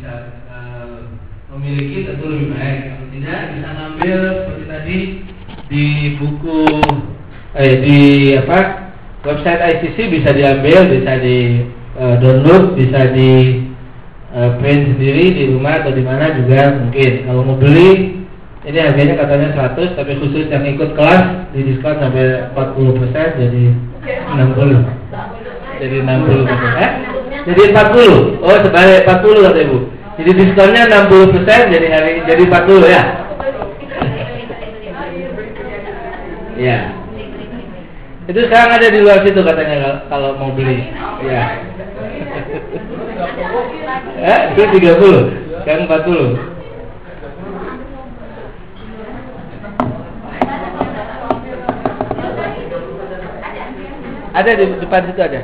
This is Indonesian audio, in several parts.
bisa uh, memiliki tentu lebih baik. Kalau tidak bisa ngambil seperti tadi di buku eh di apa website ICC bisa diambil, bisa di uh, download, bisa di uh, print sendiri di rumah atau di mana juga mungkin. Kalau mau beli ini harganya katanya 100 tapi khusus yang ikut kelas di diskon sampai 40% jadi 60 jadi 60 eh? Jadi 40 oh sebalik 40 kata ibu. Jadi diskonnya 60% jadi hari jadi 40 ya? Ya. Itu sekarang ada di luar situ katanya kalau mau beli. Ya. Eh itu 30 sekarang 40 Ada di depan situ ada.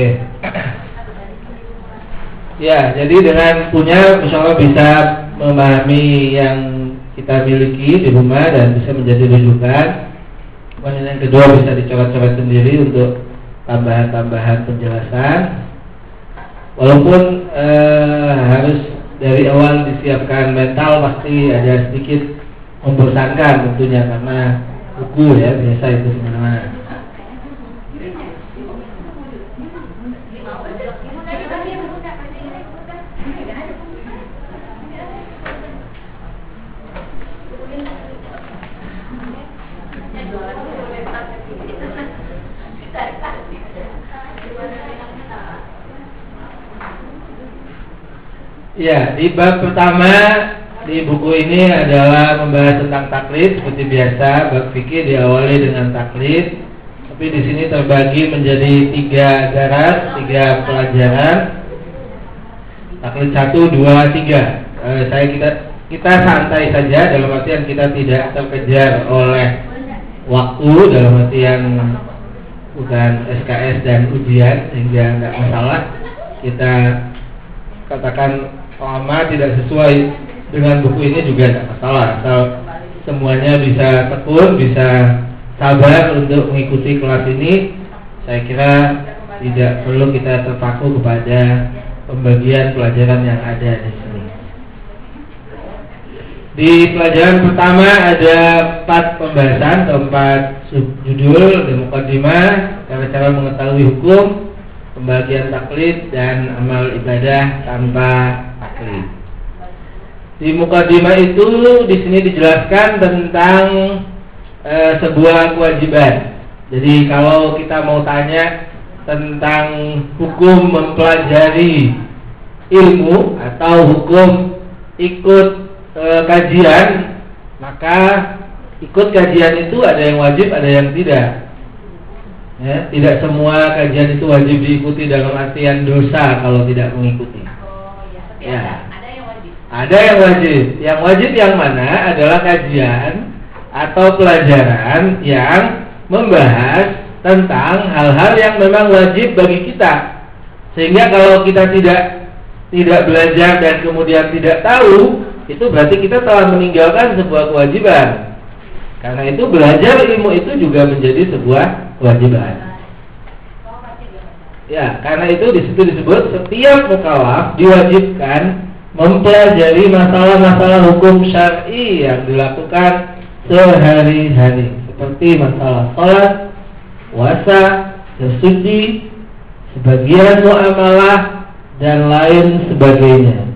Oke. Ya, jadi dengan punya insya Allah bisa memahami yang kita miliki di rumah dan bisa menjadi rujukan. Kemudian yang kedua bisa dicoba-coba sendiri untuk tambahan-tambahan penjelasan. Walaupun eh, harus dari awal disiapkan mental pasti ada sedikit membosankan tentunya karena buku ya biasa itu semena-mana. Ya, di bab pertama di buku ini adalah membahas tentang taklid seperti biasa. Bab fikih diawali dengan taklid, tapi di sini terbagi menjadi tiga garas, tiga pelajaran. Taklid satu, dua, tiga. Eh, saya kita kita santai saja dalam artian kita tidak terkejar oleh waktu dalam artian bukan SKS dan ujian sehingga nggak masalah. Kita katakan lama tidak sesuai dengan buku ini juga tidak masalah. Asal semuanya bisa tekun bisa sabar untuk mengikuti kelas ini. Saya kira tidak perlu kita terpaku kepada pembagian pelajaran yang ada di sini di pelajaran pertama ada empat pembahasan atau empat subjudul demokradima cara-cara mengetahui hukum pembagian taklid dan amal ibadah tanpa taklid. Di mukadimah itu di sini dijelaskan tentang e, sebuah kewajiban. Jadi kalau kita mau tanya tentang hukum mempelajari ilmu atau hukum ikut e, kajian, maka ikut kajian itu ada yang wajib, ada yang tidak. Ya, tidak semua kajian itu wajib diikuti dalam artian dosa kalau tidak mengikuti. Ya. Ada, yang wajib. Ada yang wajib. Yang wajib yang mana adalah kajian atau pelajaran yang membahas tentang hal-hal yang memang wajib bagi kita. Sehingga kalau kita tidak tidak belajar dan kemudian tidak tahu, itu berarti kita telah meninggalkan sebuah kewajiban. Karena itu belajar ilmu itu juga menjadi sebuah kewajiban. Ya, karena itu di situ disebut setiap mukallaf diwajibkan mempelajari masalah-masalah hukum syar'i yang dilakukan sehari-hari seperti masalah sholat, puasa, sesuci, sebagian muamalah dan lain sebagainya.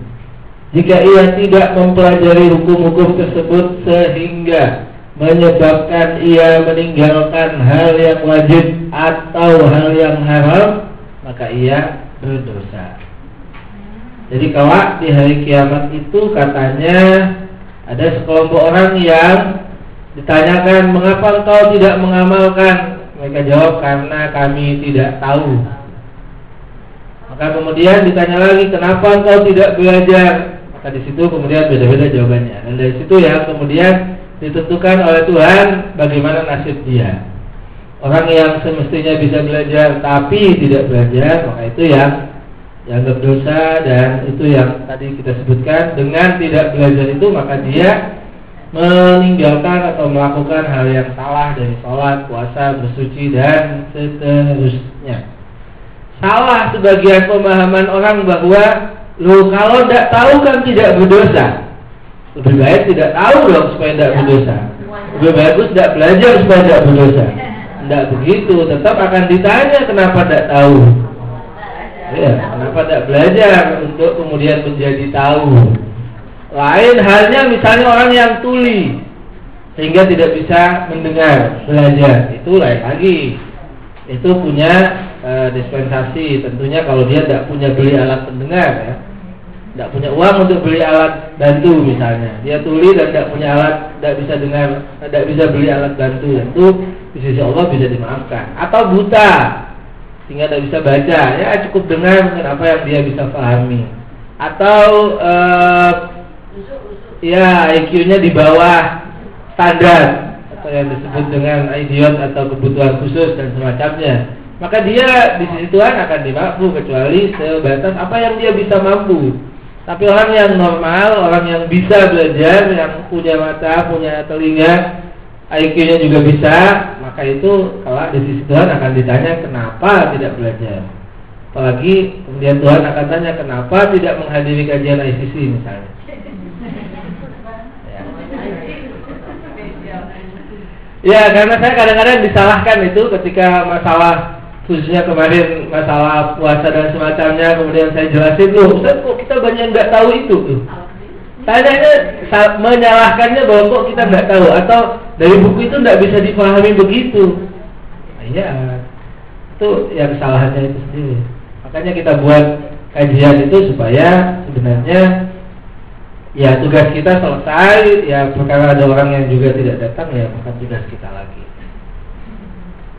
Jika ia tidak mempelajari hukum-hukum tersebut sehingga menyebabkan ia meninggalkan hal yang wajib atau hal yang haram, maka ia berdosa. Jadi kalau di hari kiamat itu katanya ada sekelompok orang yang ditanyakan mengapa engkau tidak mengamalkan? Mereka jawab karena kami tidak tahu. Maka kemudian ditanya lagi kenapa engkau tidak belajar maka di situ kemudian beda-beda jawabannya dan dari situ ya kemudian ditentukan oleh Tuhan bagaimana nasib dia orang yang semestinya bisa belajar tapi tidak belajar maka itu yang yang berdosa dan itu yang tadi kita sebutkan dengan tidak belajar itu maka dia meninggalkan atau melakukan hal yang salah dari sholat, puasa, bersuci dan seterusnya. Salah sebagian pemahaman orang bahwa lo kalau tidak tahu kan tidak berdosa. Lebih baik tidak tahu dong supaya tidak berdosa. Lebih bagus tidak belajar supaya tidak berdosa. Tidak begitu, tetap akan ditanya kenapa tidak tahu. Ya, kenapa tidak belajar untuk kemudian menjadi tahu. Lain halnya misalnya orang yang tuli sehingga tidak bisa mendengar, belajar. Itu lain lagi. Itu punya e, dispensasi. Tentunya kalau dia tidak punya beli alat pendengar ya. Tidak punya uang untuk beli alat bantu misalnya. Dia tuli dan tidak punya alat, tidak bisa dengar, tidak bisa beli alat bantu. Itu di sisi Allah bisa dimaafkan. Atau buta sehingga tidak bisa baca, ya cukup dengar mungkin apa yang dia bisa pahami. Atau e, ya IQ-nya di bawah standar atau yang disebut dengan idiot atau kebutuhan khusus dan semacamnya maka dia di sisi Tuhan akan dimampu kecuali sebatas apa yang dia bisa mampu. Tapi orang yang normal orang yang bisa belajar yang punya mata punya telinga IQ-nya juga bisa maka itu kalau di sisi Tuhan akan ditanya kenapa tidak belajar? Apalagi kemudian Tuhan akan tanya kenapa tidak menghadiri kajian ICC misalnya? Ya karena saya kadang-kadang disalahkan itu ketika masalah khususnya kemarin masalah puasa dan semacamnya kemudian saya jelasin loh Ustaz kok kita banyak nggak tahu itu? Tuh tanyanya menyalahkannya bahwa kok kita nggak tahu atau dari buku itu nggak bisa dipahami begitu. Nah, iya itu yang kesalahannya itu sendiri. Makanya kita buat kajian itu supaya sebenarnya ya tugas kita selesai ya perkara ada orang yang juga tidak datang ya maka tugas kita lagi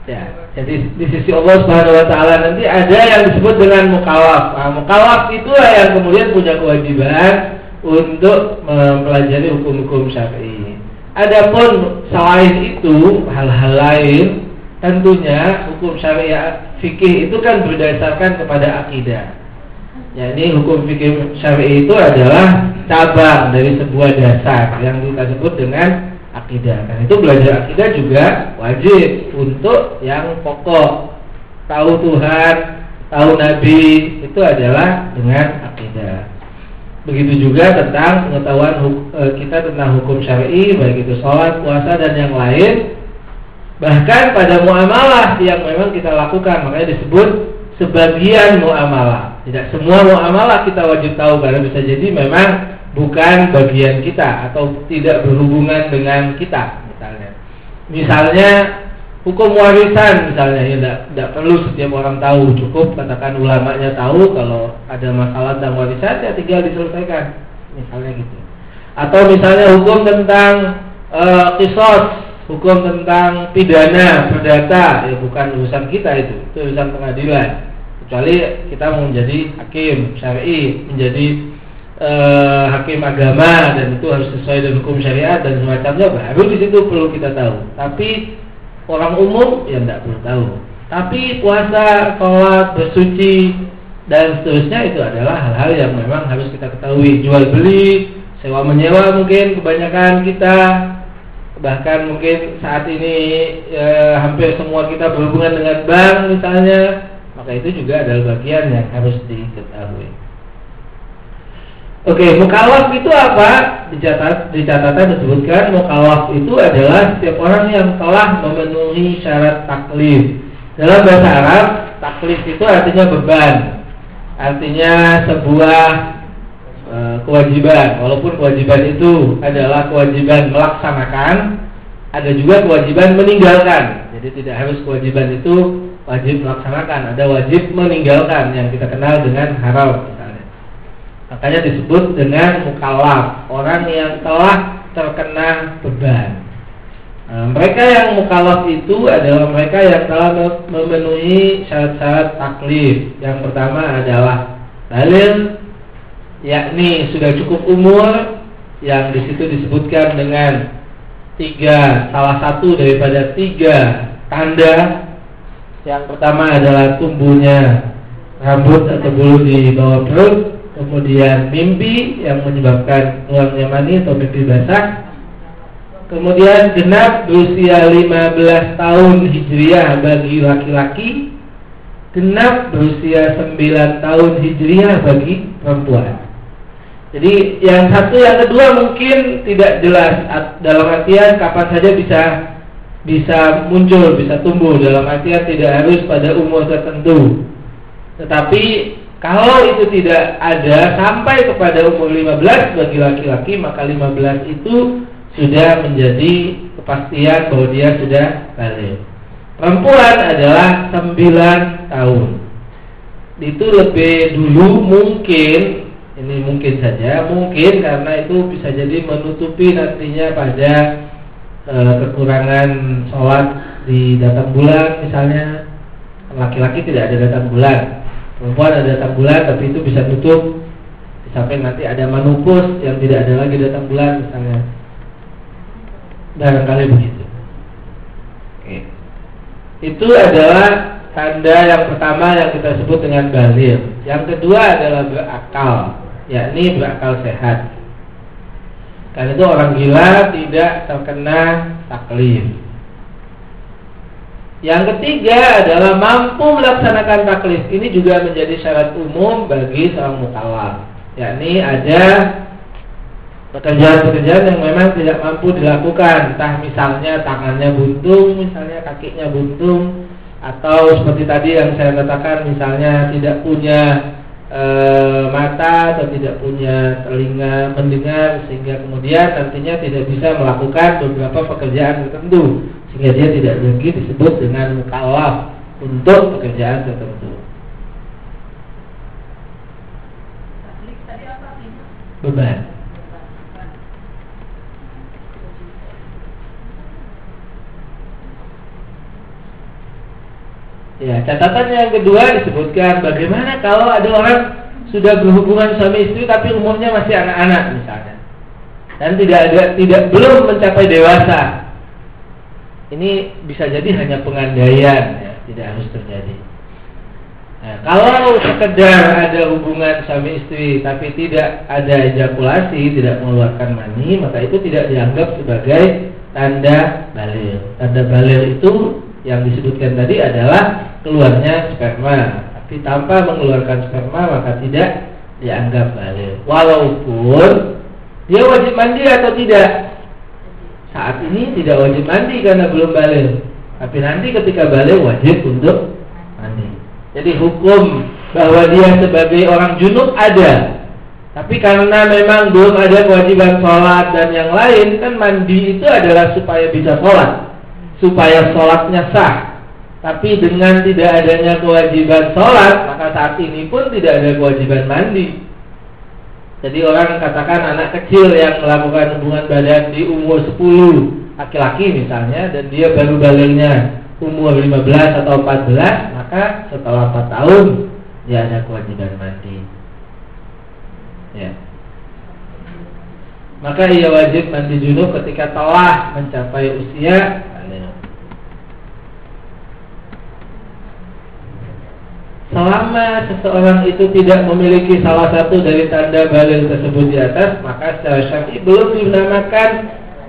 ya jadi di sisi Allah Subhanahu Wa Taala nanti ada yang disebut dengan mukawaf. Nah, mukawaf itulah yang kemudian punya kewajiban untuk mempelajari hukum-hukum syar'i. Adapun selain itu hal-hal lain tentunya hukum syariat fikih itu kan berdasarkan kepada akidah. Ini hukum fikih syar'i itu adalah cabang dari sebuah dasar yang kita sebut dengan akidah. Dan itu belajar akidah juga wajib untuk yang pokok. Tahu Tuhan, tahu Nabi itu adalah dengan akidah. Begitu juga tentang pengetahuan e, kita tentang hukum syar'i, baik itu sholat, puasa dan yang lain. Bahkan pada muamalah yang memang kita lakukan, makanya disebut sebagian muamalah. Tidak semua muamalah kita wajib tahu karena bisa jadi memang bukan bagian kita atau tidak berhubungan dengan kita misalnya. Misalnya hukum warisan misalnya ya tidak, tidak perlu setiap orang tahu cukup katakan ulamanya tahu kalau ada masalah tentang warisan ya tinggal diselesaikan misalnya gitu. Atau misalnya hukum tentang e, kisos hukum tentang pidana perdata ya bukan urusan kita itu itu urusan pengadilan kecuali kita mau menjadi hakim syar'i menjadi uh, hakim agama dan itu harus sesuai dengan hukum syariat dan semacamnya baru di situ perlu kita tahu. Tapi orang umum ya tidak perlu tahu. Tapi puasa sholat bersuci dan seterusnya itu adalah hal-hal yang memang harus kita ketahui. Jual beli sewa menyewa mungkin kebanyakan kita. Bahkan mungkin saat ini ya, hampir semua kita berhubungan dengan bank misalnya. Maka itu juga adalah bagian yang harus diketahui. Oke, mukawaf itu apa? Dicatat, di catatan disebutkan mukawaf itu adalah setiap orang yang telah memenuhi syarat taklif. Dalam bahasa Arab, taklif itu artinya beban, artinya sebuah Eh, kewajiban. Walaupun kewajiban itu adalah kewajiban melaksanakan ada juga kewajiban meninggalkan. Jadi tidak harus kewajiban itu wajib melaksanakan. Ada wajib meninggalkan yang kita kenal dengan haram Makanya disebut dengan mukallaf, orang yang telah terkena beban. Nah, mereka yang mukallaf itu adalah mereka yang telah memenuhi syarat-syarat taklif. Yang pertama adalah dalil, yakni sudah cukup umur, yang di situ disebutkan dengan tiga salah satu daripada tiga tanda. Yang pertama adalah tumbuhnya rambut atau bulu di bawah perut kemudian mimpi yang menyebabkan keluarnya mani atau mimpi basah. Kemudian genap berusia 15 tahun hijriah bagi laki-laki. Genap berusia 9 tahun hijriah bagi perempuan. Jadi yang satu yang kedua mungkin tidak jelas dalam artian kapan saja bisa bisa muncul, bisa tumbuh. Dalam artian tidak harus pada umur tertentu. Tetapi kalau itu tidak ada sampai kepada umur 15 bagi laki-laki maka 15 itu sudah menjadi kepastian bahwa dia sudah balik. Perempuan adalah 9 tahun. Itu lebih dulu mungkin ini mungkin saja mungkin karena itu bisa jadi menutupi nantinya pada e, kekurangan sholat di datang bulan misalnya laki-laki tidak ada datang bulan perempuan ada datang bulan tapi itu bisa tutup. Sampai nanti ada manupus yang tidak ada lagi datang bulan misalnya. Barangkali begitu. Itu adalah tanda yang pertama yang kita sebut dengan balir. Yang kedua adalah berakal yakni berakal sehat. Karena itu orang gila tidak terkena taklif yang ketiga adalah mampu melaksanakan taklif. Ini juga menjadi syarat umum bagi seorang mukallaf. Yakni ada pekerjaan-pekerjaan yang memang tidak mampu dilakukan. Entah misalnya tangannya buntung, misalnya kakinya buntung, atau seperti tadi yang saya katakan misalnya tidak punya e, mata atau tidak punya telinga mendengar sehingga kemudian nantinya tidak bisa melakukan beberapa pekerjaan tertentu sehingga dia tidak lagi disebut dengan mukallaf untuk pekerjaan tertentu. Beban. Ya, catatan yang kedua disebutkan bagaimana kalau ada orang sudah berhubungan suami istri tapi umurnya masih anak-anak misalnya dan tidak ada tidak belum mencapai dewasa ini bisa jadi hanya pengandaian ya, tidak harus terjadi. Nah, kalau sekedar ada hubungan suami istri tapi tidak ada ejakulasi, tidak mengeluarkan mani, maka itu tidak dianggap sebagai tanda balil. Tanda balil itu yang disebutkan tadi adalah keluarnya sperma. Tapi tanpa mengeluarkan sperma maka tidak dianggap balil. Walaupun dia wajib mandi atau tidak, saat ini tidak wajib mandi karena belum balik. Tapi nanti ketika balik wajib untuk mandi. Jadi hukum bahwa dia sebagai orang junub ada. Tapi karena memang belum ada kewajiban sholat dan yang lain kan mandi itu adalah supaya bisa sholat, supaya sholatnya sah. Tapi dengan tidak adanya kewajiban sholat, maka saat ini pun tidak ada kewajiban mandi. Jadi orang katakan anak kecil yang melakukan hubungan badan di umur 10 laki-laki misalnya dan dia baru baliknya umur 15 atau 14 maka setelah 4 tahun dia ada kewajiban mandi. Ya. Maka ia wajib mandi junub ketika telah mencapai usia Selama seseorang itu tidak memiliki salah satu dari tanda balil tersebut di atas, maka secara syar'i belum dinamakan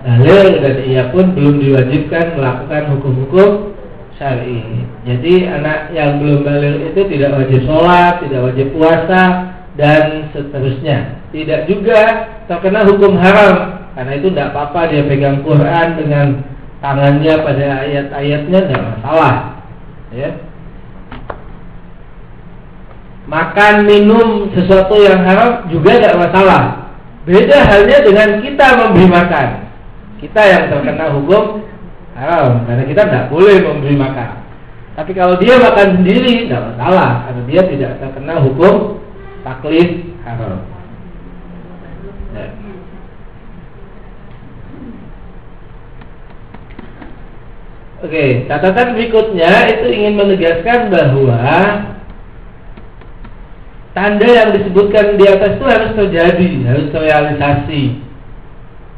balil dan ia pun belum diwajibkan melakukan hukum-hukum syar'i. Jadi anak yang belum balil itu tidak wajib sholat, tidak wajib puasa dan seterusnya. Tidak juga terkena hukum haram karena itu tidak apa-apa dia pegang Quran dengan tangannya pada ayat-ayatnya tidak masalah. Ya, makan minum sesuatu yang haram juga tidak masalah. Beda halnya dengan kita memberi makan. Kita yang terkena hukum haram karena kita tidak boleh memberi makan. Tapi kalau dia makan sendiri tidak masalah karena dia tidak terkena hukum taklif haram. Ya. Oke, catatan berikutnya itu ingin menegaskan bahwa tanda yang disebutkan di atas itu harus terjadi, harus terrealisasi.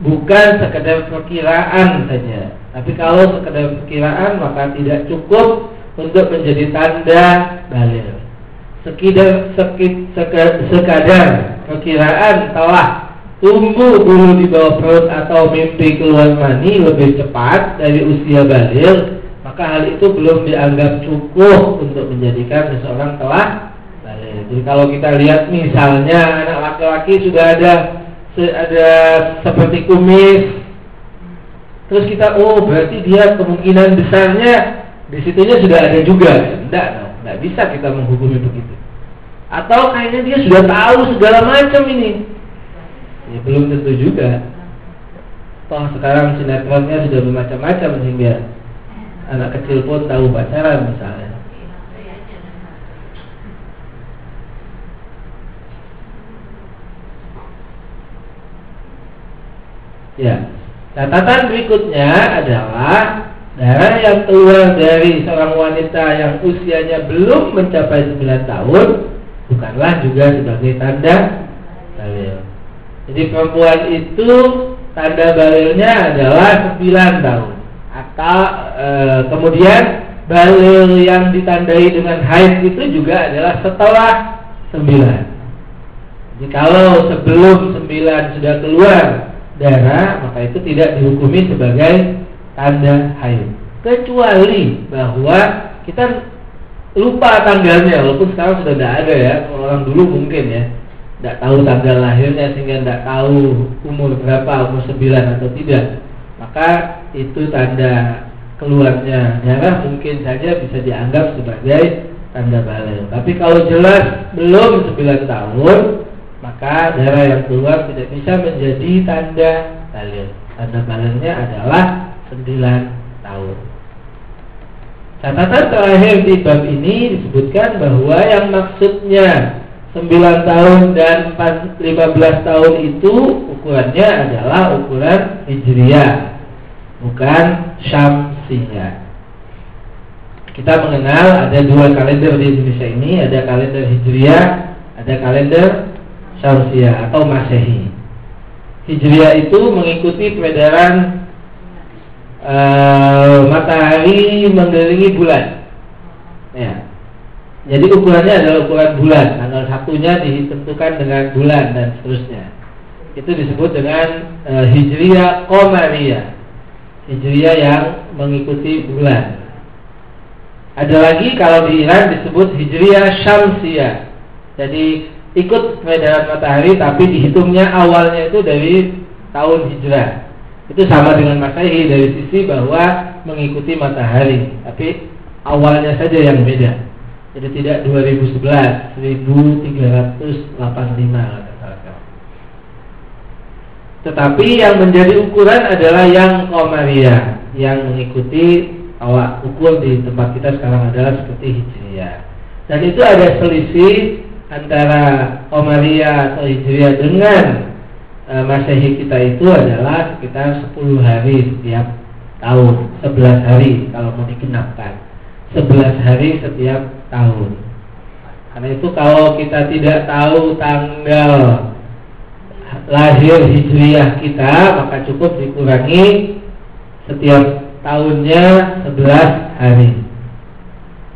Bukan sekedar perkiraan saja. Tapi kalau sekedar perkiraan maka tidak cukup untuk menjadi tanda dalil. Sekidar, sekid, sekadar perkiraan telah tumbuh dulu di bawah perut atau mimpi keluar mani lebih cepat dari usia balik, maka hal itu belum dianggap cukup untuk menjadikan seseorang telah Jadi kalau kita lihat misalnya anak laki-laki sudah ada ada seperti kumis, terus kita oh berarti dia kemungkinan besarnya di situnya sudah ada juga, tidak, tidak bisa kita menghubungi begitu. Atau kayaknya dia sudah tahu segala macam ini, ya belum tentu juga. Toh sekarang sinetronnya sudah bermacam-macam sehingga anak kecil pun tahu pacaran misalnya ya catatan berikutnya adalah darah yang keluar dari seorang wanita yang usianya belum mencapai 9 tahun bukanlah juga sebagai tanda dalil jadi perempuan itu tanda balilnya adalah 9 tahun. Atau e, kemudian balil yang ditandai dengan haid itu juga adalah setelah 9. Jadi kalau sebelum 9 sudah keluar darah, maka itu tidak dihukumi sebagai tanda haid. Kecuali bahwa kita lupa tanggalnya, walaupun sekarang sudah tidak ada ya, orang dulu mungkin ya tidak tahu tanggal lahirnya sehingga tidak tahu umur berapa umur 9 atau tidak maka itu tanda keluarnya darah mungkin saja bisa dianggap sebagai tanda balik tapi kalau jelas belum 9 tahun maka darah yang keluar tidak bisa menjadi tanda balik tanda baliknya adalah 9 tahun. Catatan terakhir di bab ini disebutkan bahwa yang maksudnya 9 tahun dan 15 tahun itu ukurannya adalah ukuran Hijriah bukan Syamsiyah. Kita mengenal ada dua kalender di Indonesia ini. Ada kalender Hijriah ada kalender Syamsiyah atau Masehi Hijriah itu mengikuti peredaran uh, matahari mengelilingi bulan ya jadi ukurannya adalah ukuran bulan. Tanggal satunya ditentukan dengan bulan dan seterusnya. Itu disebut dengan e, Hijriah Qamariyah. Hijriah yang mengikuti bulan. Ada lagi kalau di Iran disebut Hijriah Syamsiyah. Jadi ikut peredaran matahari tapi dihitungnya awalnya itu dari tahun hijrah. Itu sama dengan Masehi dari sisi bahwa mengikuti matahari, tapi awalnya saja yang beda. Jadi tidak 2011, 1385 Tetapi yang menjadi ukuran adalah yang Komariah Yang mengikuti awak ukur di tempat kita sekarang adalah seperti Hijriah Dan itu ada selisih antara Komariah atau Hijriah dengan e, Masehi kita itu adalah sekitar 10 hari setiap tahun 11 hari kalau mau dikenapkan 11 hari setiap tahun. Karena itu kalau kita tidak tahu tanggal lahir hijriah kita, maka cukup dikurangi setiap tahunnya 11 hari.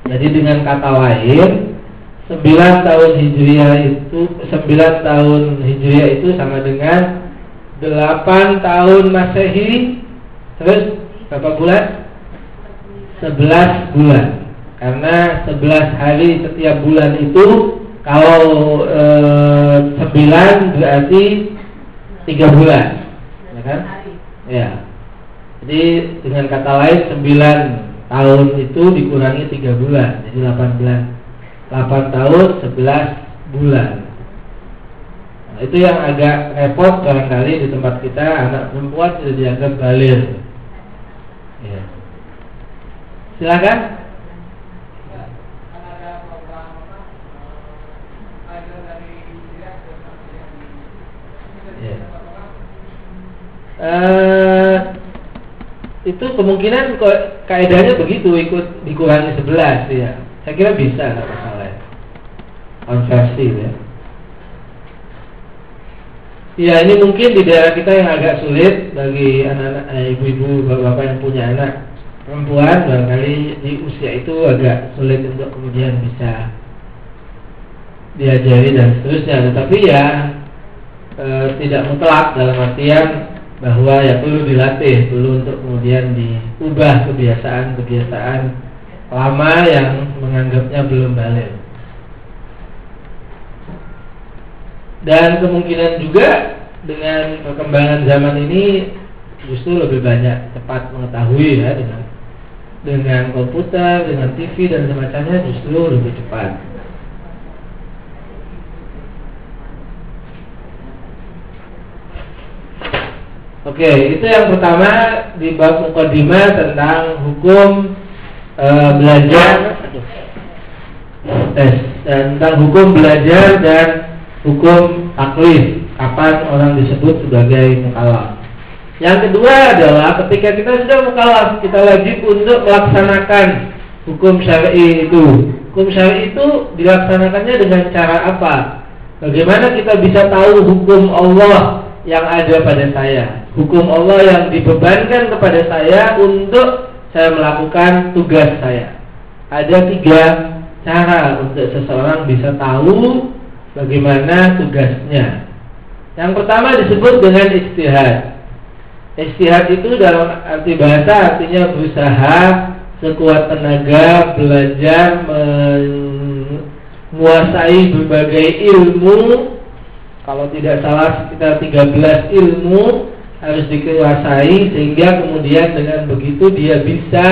Jadi dengan kata lain, 9 tahun hijriah itu 9 tahun hijriah itu sama dengan 8 tahun masehi terus berapa bulan? 11 bulan karena 11 hari setiap bulan itu kalau e, eh, 9 berarti 3 bulan ya kan? Ya. Jadi dengan kata lain 9 tahun itu dikurangi 3 bulan jadi 18 8 tahun 11 bulan nah, itu yang agak repot barangkali di tempat kita anak perempuan sudah dianggap balir ya. silakan uh, itu kemungkinan kaidahnya begitu ikut dikurangi 11 ya. Saya kira bisa nggak masalah. Konversi ya. Ya ini mungkin di daerah kita yang agak sulit bagi anak-anak eh, ibu-ibu bapak-bapak yang punya anak perempuan barangkali di usia itu agak sulit untuk kemudian bisa diajari dan seterusnya. Tetapi ya e, tidak mutlak dalam artian bahwa ya perlu dilatih, perlu untuk kemudian diubah kebiasaan-kebiasaan lama yang menganggapnya belum balik. Dan kemungkinan juga dengan perkembangan zaman ini justru lebih banyak cepat mengetahui ya dengan dengan komputer, dengan TV dan semacamnya justru lebih cepat. Oke, itu yang pertama di bab mukadimah tentang hukum e, belajar tes tentang hukum belajar dan hukum taklif. Kapan orang disebut sebagai mukallaf? Yang kedua adalah ketika kita sudah mukallaf, kita wajib untuk melaksanakan hukum syar'i itu. Hukum syar'i itu dilaksanakannya dengan cara apa? Bagaimana kita bisa tahu hukum Allah yang ada pada saya? hukum Allah yang dibebankan kepada saya untuk saya melakukan tugas saya. Ada tiga cara untuk seseorang bisa tahu bagaimana tugasnya. Yang pertama disebut dengan istihad. Istihad itu dalam arti bahasa artinya berusaha sekuat tenaga belajar menguasai berbagai ilmu kalau tidak salah sekitar 13 ilmu harus dikuasai sehingga kemudian dengan begitu dia bisa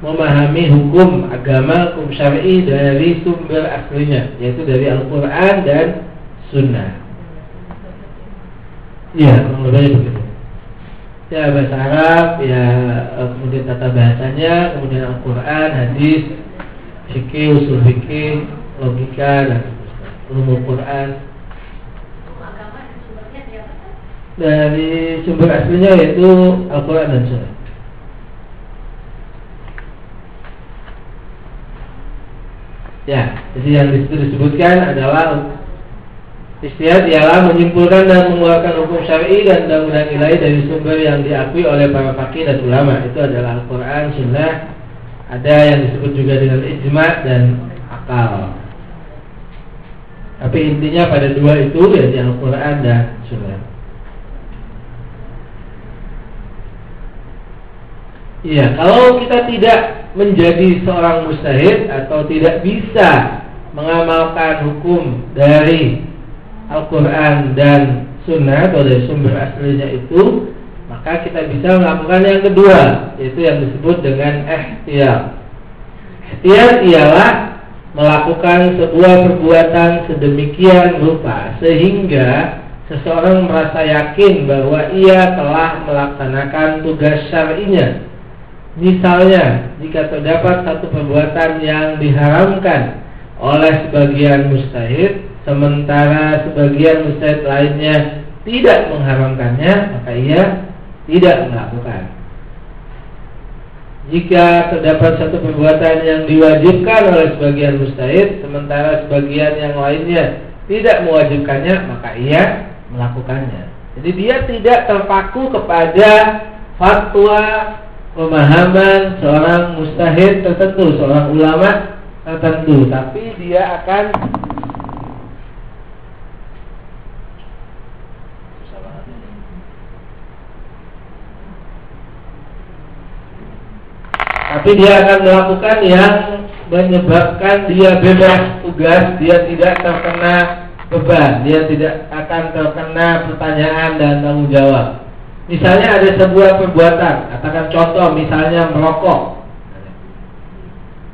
memahami hukum agama hukum syar'i dari sumber aslinya yaitu dari Al-Qur'an dan Sunnah. Iya, kurang lebih begitu. Ya bahasa Arab, ya kemudian tata bahasanya, kemudian Al-Quran, hadis, fikih, usul fikih, logika dan ulumul Quran. dari sumber aslinya yaitu Al-Quran dan Sunnah. Ya, jadi yang di situ disebutkan adalah Istihad ialah menyimpulkan dan mengeluarkan hukum syar'i dan undang-undang ilahi dari sumber yang diakui oleh para fakih dan ulama. Itu adalah Al-Quran, Sunnah, ada yang disebut juga dengan ijma dan akal. Tapi intinya pada dua itu yaitu Al-Quran dan Sunnah. Iya, kalau kita tidak menjadi seorang mustahid atau tidak bisa mengamalkan hukum dari Al-Quran dan Sunnah atau dari sumber aslinya itu, maka kita bisa melakukan yang kedua, yaitu yang disebut dengan ihtiyat. Ihtiyat ialah melakukan sebuah perbuatan sedemikian rupa sehingga seseorang merasa yakin bahwa ia telah melaksanakan tugas syar'inya Misalnya, jika terdapat satu perbuatan yang diharamkan oleh sebagian mustahid, sementara sebagian mustahid lainnya tidak mengharamkannya, maka ia tidak melakukan. Jika terdapat satu perbuatan yang diwajibkan oleh sebagian mustahid, sementara sebagian yang lainnya tidak mewajibkannya, maka ia melakukannya. Jadi dia tidak terpaku kepada fatwa pemahaman seorang mustahid tertentu, seorang ulama tertentu, tapi dia akan tapi dia akan melakukan yang menyebabkan dia bebas tugas, dia tidak terkena beban, dia tidak akan terkena pertanyaan dan tanggung jawab. Misalnya ada sebuah perbuatan, katakan contoh misalnya merokok.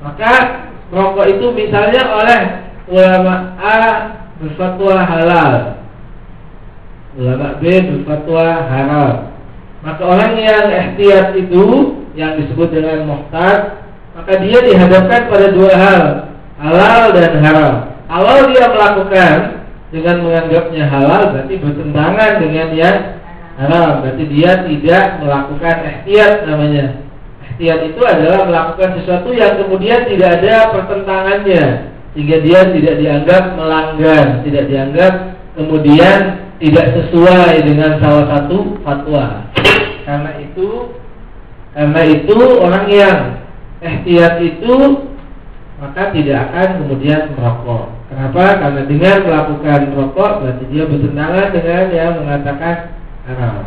Maka merokok itu misalnya oleh ulama A berfatwa halal. Ulama B berfatwa halal. Maka orang yang ihtiyat itu yang disebut dengan muhtad, maka dia dihadapkan pada dua hal, halal dan haram. Kalau dia melakukan dengan menganggapnya halal berarti bertentangan dengan yang haram. Berarti dia tidak melakukan ihtiyat namanya. Ihtiyat itu adalah melakukan sesuatu yang kemudian tidak ada pertentangannya sehingga dia tidak dianggap melanggar, tidak dianggap kemudian tidak sesuai dengan salah satu fatwa. Karena itu karena itu orang yang ihtiyat itu maka tidak akan kemudian merokok. Kenapa? Karena dengan melakukan merokok berarti dia bertentangan dengan yang mengatakan halal.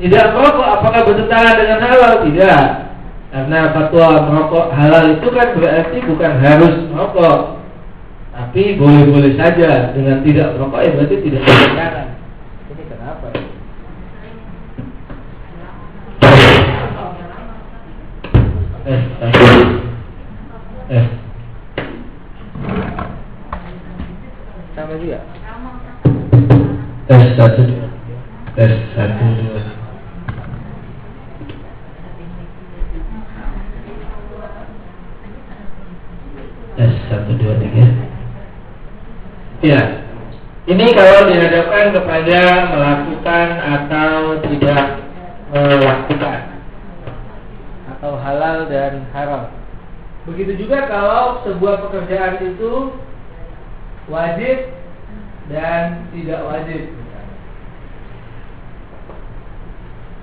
Tidak merokok apakah bertentangan dengan halal? Tidak. Karena fatwa merokok halal itu kan berarti bukan harus merokok, tapi boleh-boleh saja dengan tidak merokok ya berarti tidak bertentangan. Ini kenapa ya? Eh, eh. Sama juga. Tes satu, tes satu dua. Tes satu dua tiga. Ya, ini kalau dihadapkan kepada melakukan atau tidak melakukan atau halal dan haram. Begitu juga kalau sebuah pekerjaan itu wajib dan tidak wajib.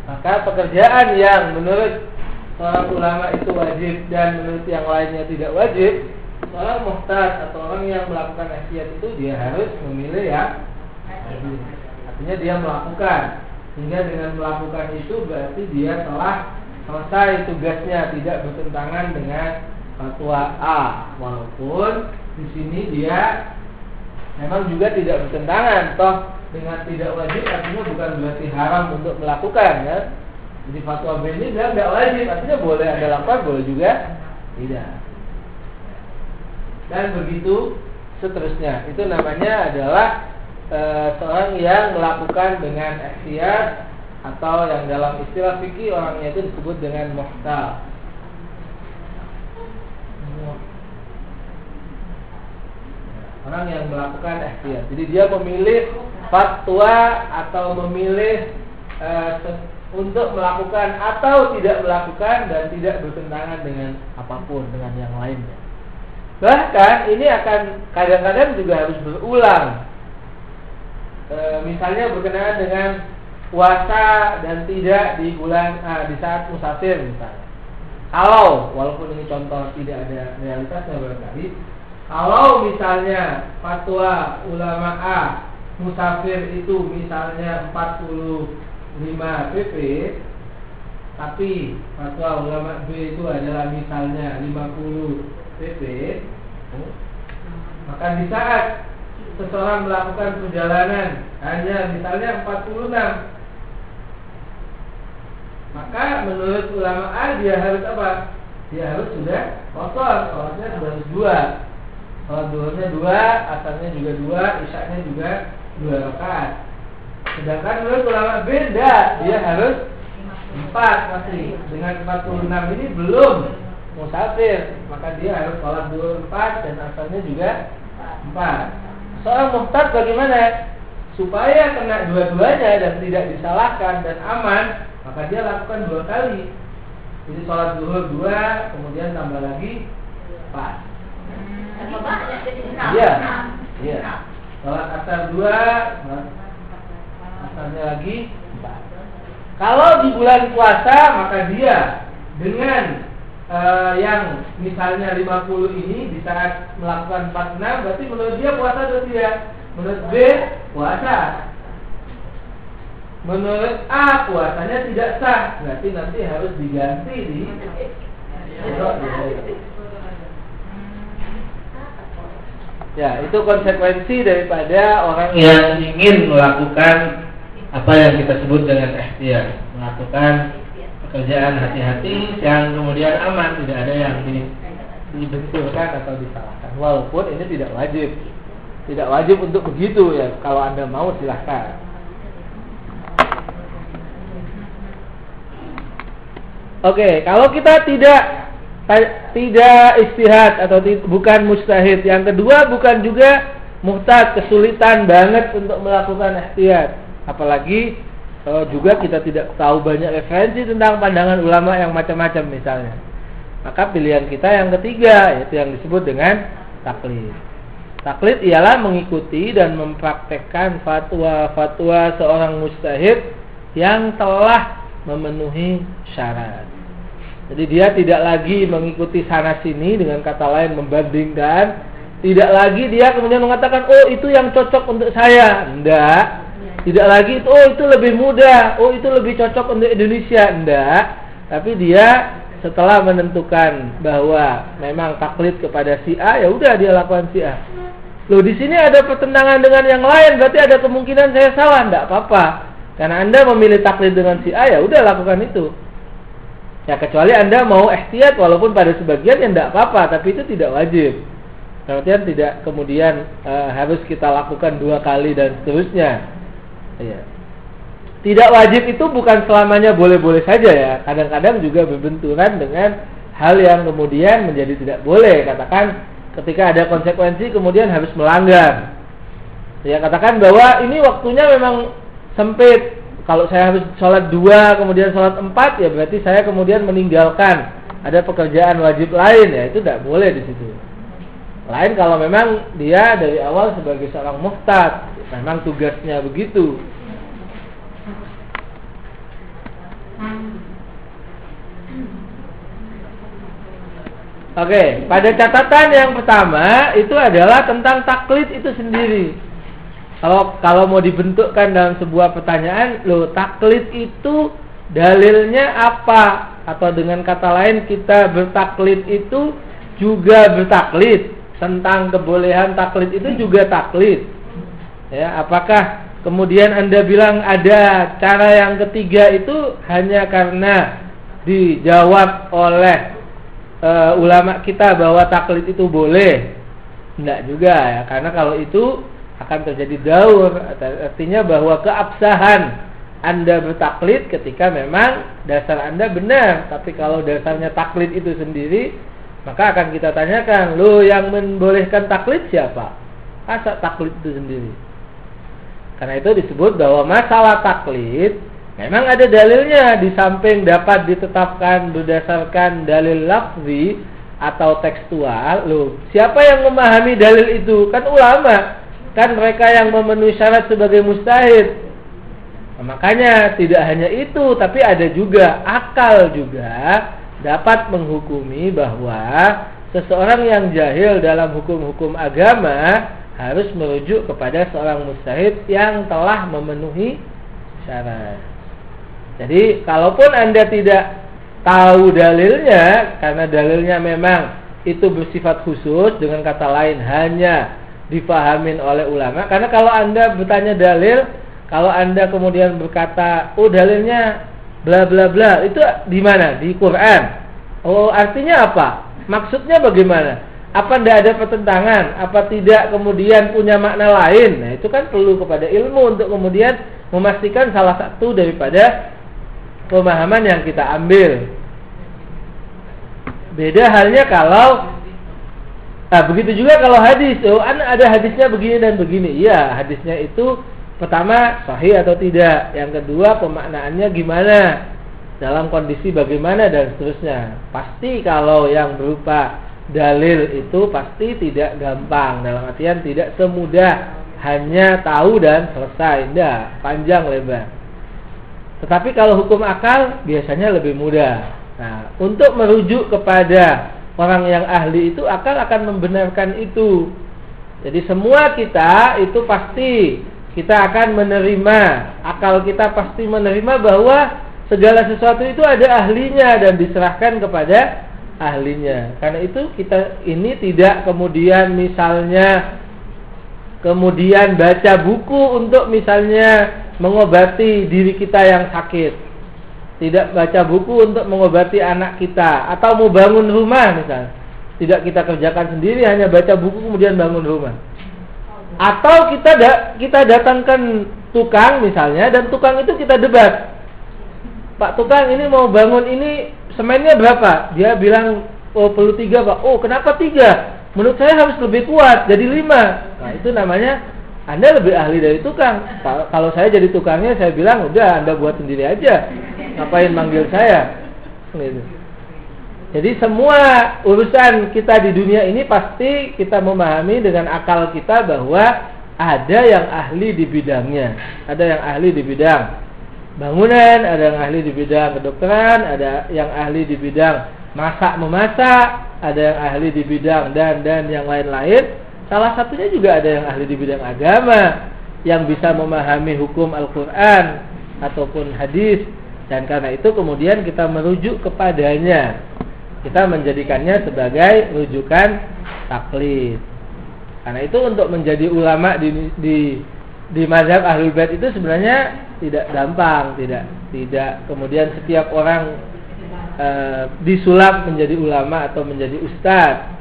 Maka pekerjaan yang menurut seorang ulama itu wajib dan menurut yang lainnya tidak wajib, Seorang muhtad atau orang yang melakukan ikhtiar itu dia harus memilih ya Artinya dia melakukan. Sehingga dengan melakukan itu berarti dia telah selesai tugasnya Tidak bertentangan dengan fatwa A. Walaupun di sini dia memang juga tidak bertentangan. Toh dengan tidak wajib artinya bukan berarti haram untuk melakukan ya Jadi fatwa ini dia tidak wajib Artinya boleh ada lakukan boleh juga tidak dan begitu seterusnya. Itu namanya adalah e, seorang yang melakukan dengan ikhtiar atau yang dalam istilah fikih orangnya itu disebut dengan muhtal. Orang yang melakukan ikhtiar. Jadi dia memilih fatwa atau memilih e, untuk melakukan atau tidak melakukan dan tidak bertentangan dengan apa pun dengan yang lainnya. Bahkan ini akan kadang-kadang juga harus berulang. E, misalnya berkenaan dengan puasa dan tidak di bulan ah, di saat musafir misalnya. Kalau walaupun ini contoh tidak ada realitasnya barangkali, kalau misalnya fatwa ulama A musafir itu misalnya 45 pp tapi fatwa ulama B itu adalah misalnya 50 PP maka di saat seseorang melakukan perjalanan hanya misalnya 46 maka menurut ulama A dia harus apa? Dia harus sudah kotor, sudah harus dua Sholat duhurnya dua, asalnya juga dua, isaknya juga dua rakaat. Sedangkan menurut ulama beda, dia harus empat masih. Dengan 46 ini belum musafir. Maka dia harus sholat dua empat dan asalnya juga empat. Seorang muhtad bagaimana? Supaya kena dua-duanya dan tidak disalahkan dan aman maka dia lakukan dua kali. Jadi sholat duhur dua kemudian tambah lagi empat iya iya. Sholat asar dua asalnya lagi empat. Kalau di bulan puasa maka dia dengan uh, yang misalnya 50 ini di saat melakukan 46 berarti menurut dia puasa atau tidak? Menurut B puasa. Menurut A puasanya tidak sah, berarti nanti harus diganti di Ya, itu konsekuensi daripada orang yang ingin melakukan apa yang kita sebut dengan ikhtiar, melakukan pekerjaan hati-hati yang kemudian aman tidak ada yang di, dibenturkan atau disalahkan. Walaupun ini tidak wajib. Tidak wajib untuk begitu ya. Kalau anda mau silahkan. Oke, kalau kita tidak tidak istihad atau bukan mustahid, yang kedua bukan juga muhtad kesulitan banget untuk melakukan ihtiyat, apalagi uh, juga kita tidak tahu banyak referensi tentang pandangan ulama yang macam-macam misalnya. Maka pilihan kita yang ketiga yaitu yang disebut dengan taklid. Taklid ialah mengikuti dan mempraktekkan fatwa-fatwa seorang mustahid yang telah memenuhi syarat. Jadi dia tidak lagi mengikuti sana sini dengan kata lain membandingkan, tidak lagi dia kemudian mengatakan oh itu yang cocok untuk saya. Enggak. Tidak lagi itu oh itu lebih mudah, oh itu lebih cocok untuk Indonesia. Enggak. Tapi dia setelah menentukan bahwa memang taklid kepada si A, ya udah dia lakukan si A. Loh di sini ada pertentangan dengan yang lain, berarti ada kemungkinan saya salah, enggak apa-apa. Karena Anda memilih taklid dengan si A, ya udah lakukan itu. Ya kecuali Anda mau ikhtiat walaupun pada sebagian ya enggak apa-apa, tapi itu tidak wajib. Kemudian tidak kemudian e, harus kita lakukan dua kali dan seterusnya. Ya. Tidak wajib itu bukan selamanya boleh-boleh saja ya. Kadang-kadang juga berbenturan dengan hal yang kemudian menjadi tidak boleh. Katakan ketika ada konsekuensi kemudian harus melanggar. Ya katakan bahwa ini waktunya memang sempit. Kalau saya harus sholat dua kemudian sholat empat ya berarti saya kemudian meninggalkan ada pekerjaan wajib lain ya itu tidak boleh di situ. Lain kalau memang dia dari awal sebagai seorang muhtad, memang tugasnya begitu. Oke, pada catatan yang pertama itu adalah tentang taklid itu sendiri. Kalau kalau mau dibentukkan dalam sebuah pertanyaan, lo taklid itu dalilnya apa? Atau dengan kata lain kita bertaklid itu juga bertaklid tentang kebolehan taklid itu juga taklid. Ya, apakah kemudian Anda bilang ada cara yang ketiga itu hanya karena dijawab oleh uh, ulama kita bahwa taklid itu boleh. Tidak juga ya, karena kalau itu akan terjadi daur, artinya bahwa keabsahan Anda bertaklid ketika memang dasar Anda benar, tapi kalau dasarnya taklid itu sendiri, maka akan kita tanyakan, lo yang membolehkan taklid siapa? Asa taklid itu sendiri. Karena itu disebut bahwa masalah taklid Memang ada dalilnya di samping dapat ditetapkan berdasarkan dalil lafzi atau tekstual. Loh, siapa yang memahami dalil itu? Kan ulama. Kan mereka yang memenuhi syarat sebagai mustahid. Nah, makanya tidak hanya itu, tapi ada juga akal juga dapat menghukumi bahwa seseorang yang jahil dalam hukum-hukum agama harus merujuk kepada seorang mustahid yang telah memenuhi syarat. Jadi kalaupun Anda tidak tahu dalilnya karena dalilnya memang itu bersifat khusus dengan kata lain hanya difahamin oleh ulama. Karena kalau Anda bertanya dalil kalau Anda kemudian berkata oh dalilnya bla bla bla itu di mana? Di Quran. Oh artinya apa? Maksudnya bagaimana? Apa tidak ada pertentangan? Apa tidak kemudian punya makna lain? Nah itu kan perlu kepada ilmu untuk kemudian memastikan salah satu daripada pemahaman yang kita ambil. Beda halnya kalau Nah, begitu juga kalau hadis. Oh, ada hadisnya begini dan begini. Iya, hadisnya itu pertama sahih atau tidak. Yang kedua pemaknaannya gimana? Dalam kondisi bagaimana dan seterusnya. Pasti kalau yang berupa dalil itu pasti tidak gampang. Dalam artian tidak semudah hanya tahu dan selesai. Tidak, panjang lebar. Tetapi kalau hukum akal biasanya lebih mudah. Nah, untuk merujuk kepada orang yang ahli itu akal akan membenarkan itu. Jadi semua kita itu pasti kita akan menerima, akal kita pasti menerima bahwa segala sesuatu itu ada ahlinya dan diserahkan kepada ahlinya. Karena itu kita ini tidak kemudian misalnya kemudian baca buku untuk misalnya mengobati diri kita yang sakit. Tidak baca buku untuk mengobati anak kita atau mau bangun rumah misalnya. Tidak kita kerjakan sendiri hanya baca buku kemudian bangun rumah. Atau kita da kita datangkan tukang misalnya dan tukang itu kita debat. Pak tukang ini mau bangun ini semennya berapa? Dia bilang oh perlu tiga pak. Oh kenapa tiga? Menurut saya harus lebih kuat jadi lima. Nah itu namanya Anda lebih ahli dari tukang. Kalau saya jadi tukangnya, saya bilang udah Anda buat sendiri aja. Ngapain manggil saya? Gitu. Jadi semua urusan kita di dunia ini pasti kita memahami dengan akal kita bahwa ada yang ahli di bidangnya, ada yang ahli di bidang bangunan, ada yang ahli di bidang kedokteran, ada yang ahli di bidang masak memasak, ada yang ahli di bidang dan dan yang lain-lain. Salah satunya juga ada yang ahli di bidang agama yang bisa memahami hukum Al-Qur'an ataupun hadis dan karena itu kemudian kita merujuk kepadanya. Kita menjadikannya sebagai rujukan taklid. Karena itu untuk menjadi ulama di di di mazhab Ahlul Bait itu sebenarnya tidak gampang, tidak tidak kemudian setiap orang e, disulap menjadi ulama atau menjadi ustadz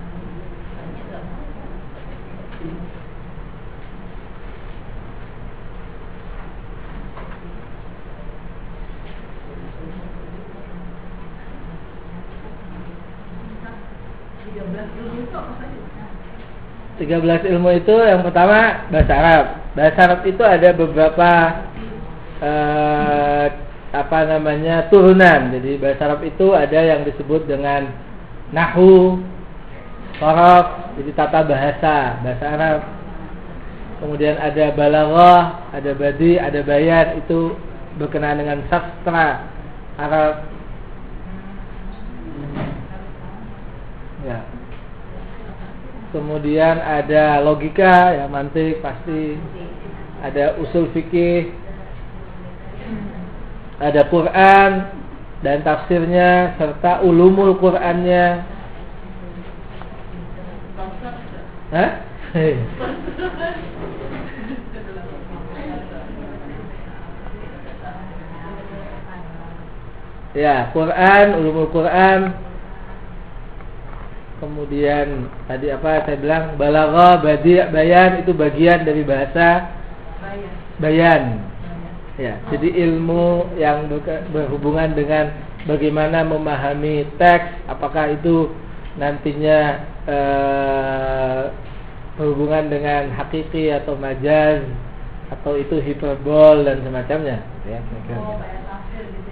13 ilmu itu yang pertama bahasa Arab. Bahasa Arab itu ada beberapa eh, apa namanya turunan. Jadi bahasa Arab itu ada yang disebut dengan nahu, sorof, jadi tata bahasa bahasa Arab. Kemudian ada balaghah, ada badi, ada bayan itu berkenaan dengan sastra Arab. Ya kemudian ada logika ya mantik pasti. Ada usul fikih. Ada Quran dan tafsirnya serta ulumul Qurannya. Hah? ya Quran ulumul Quran kemudian tadi apa saya bilang balagha badi bayan itu bagian dari bahasa bayan. Ya jadi ilmu yang berhubungan dengan bagaimana memahami teks apakah itu nantinya eh, berhubungan dengan hakiki atau majaz atau itu hiperbol dan semacamnya ya oh, kayak tafsir gitu?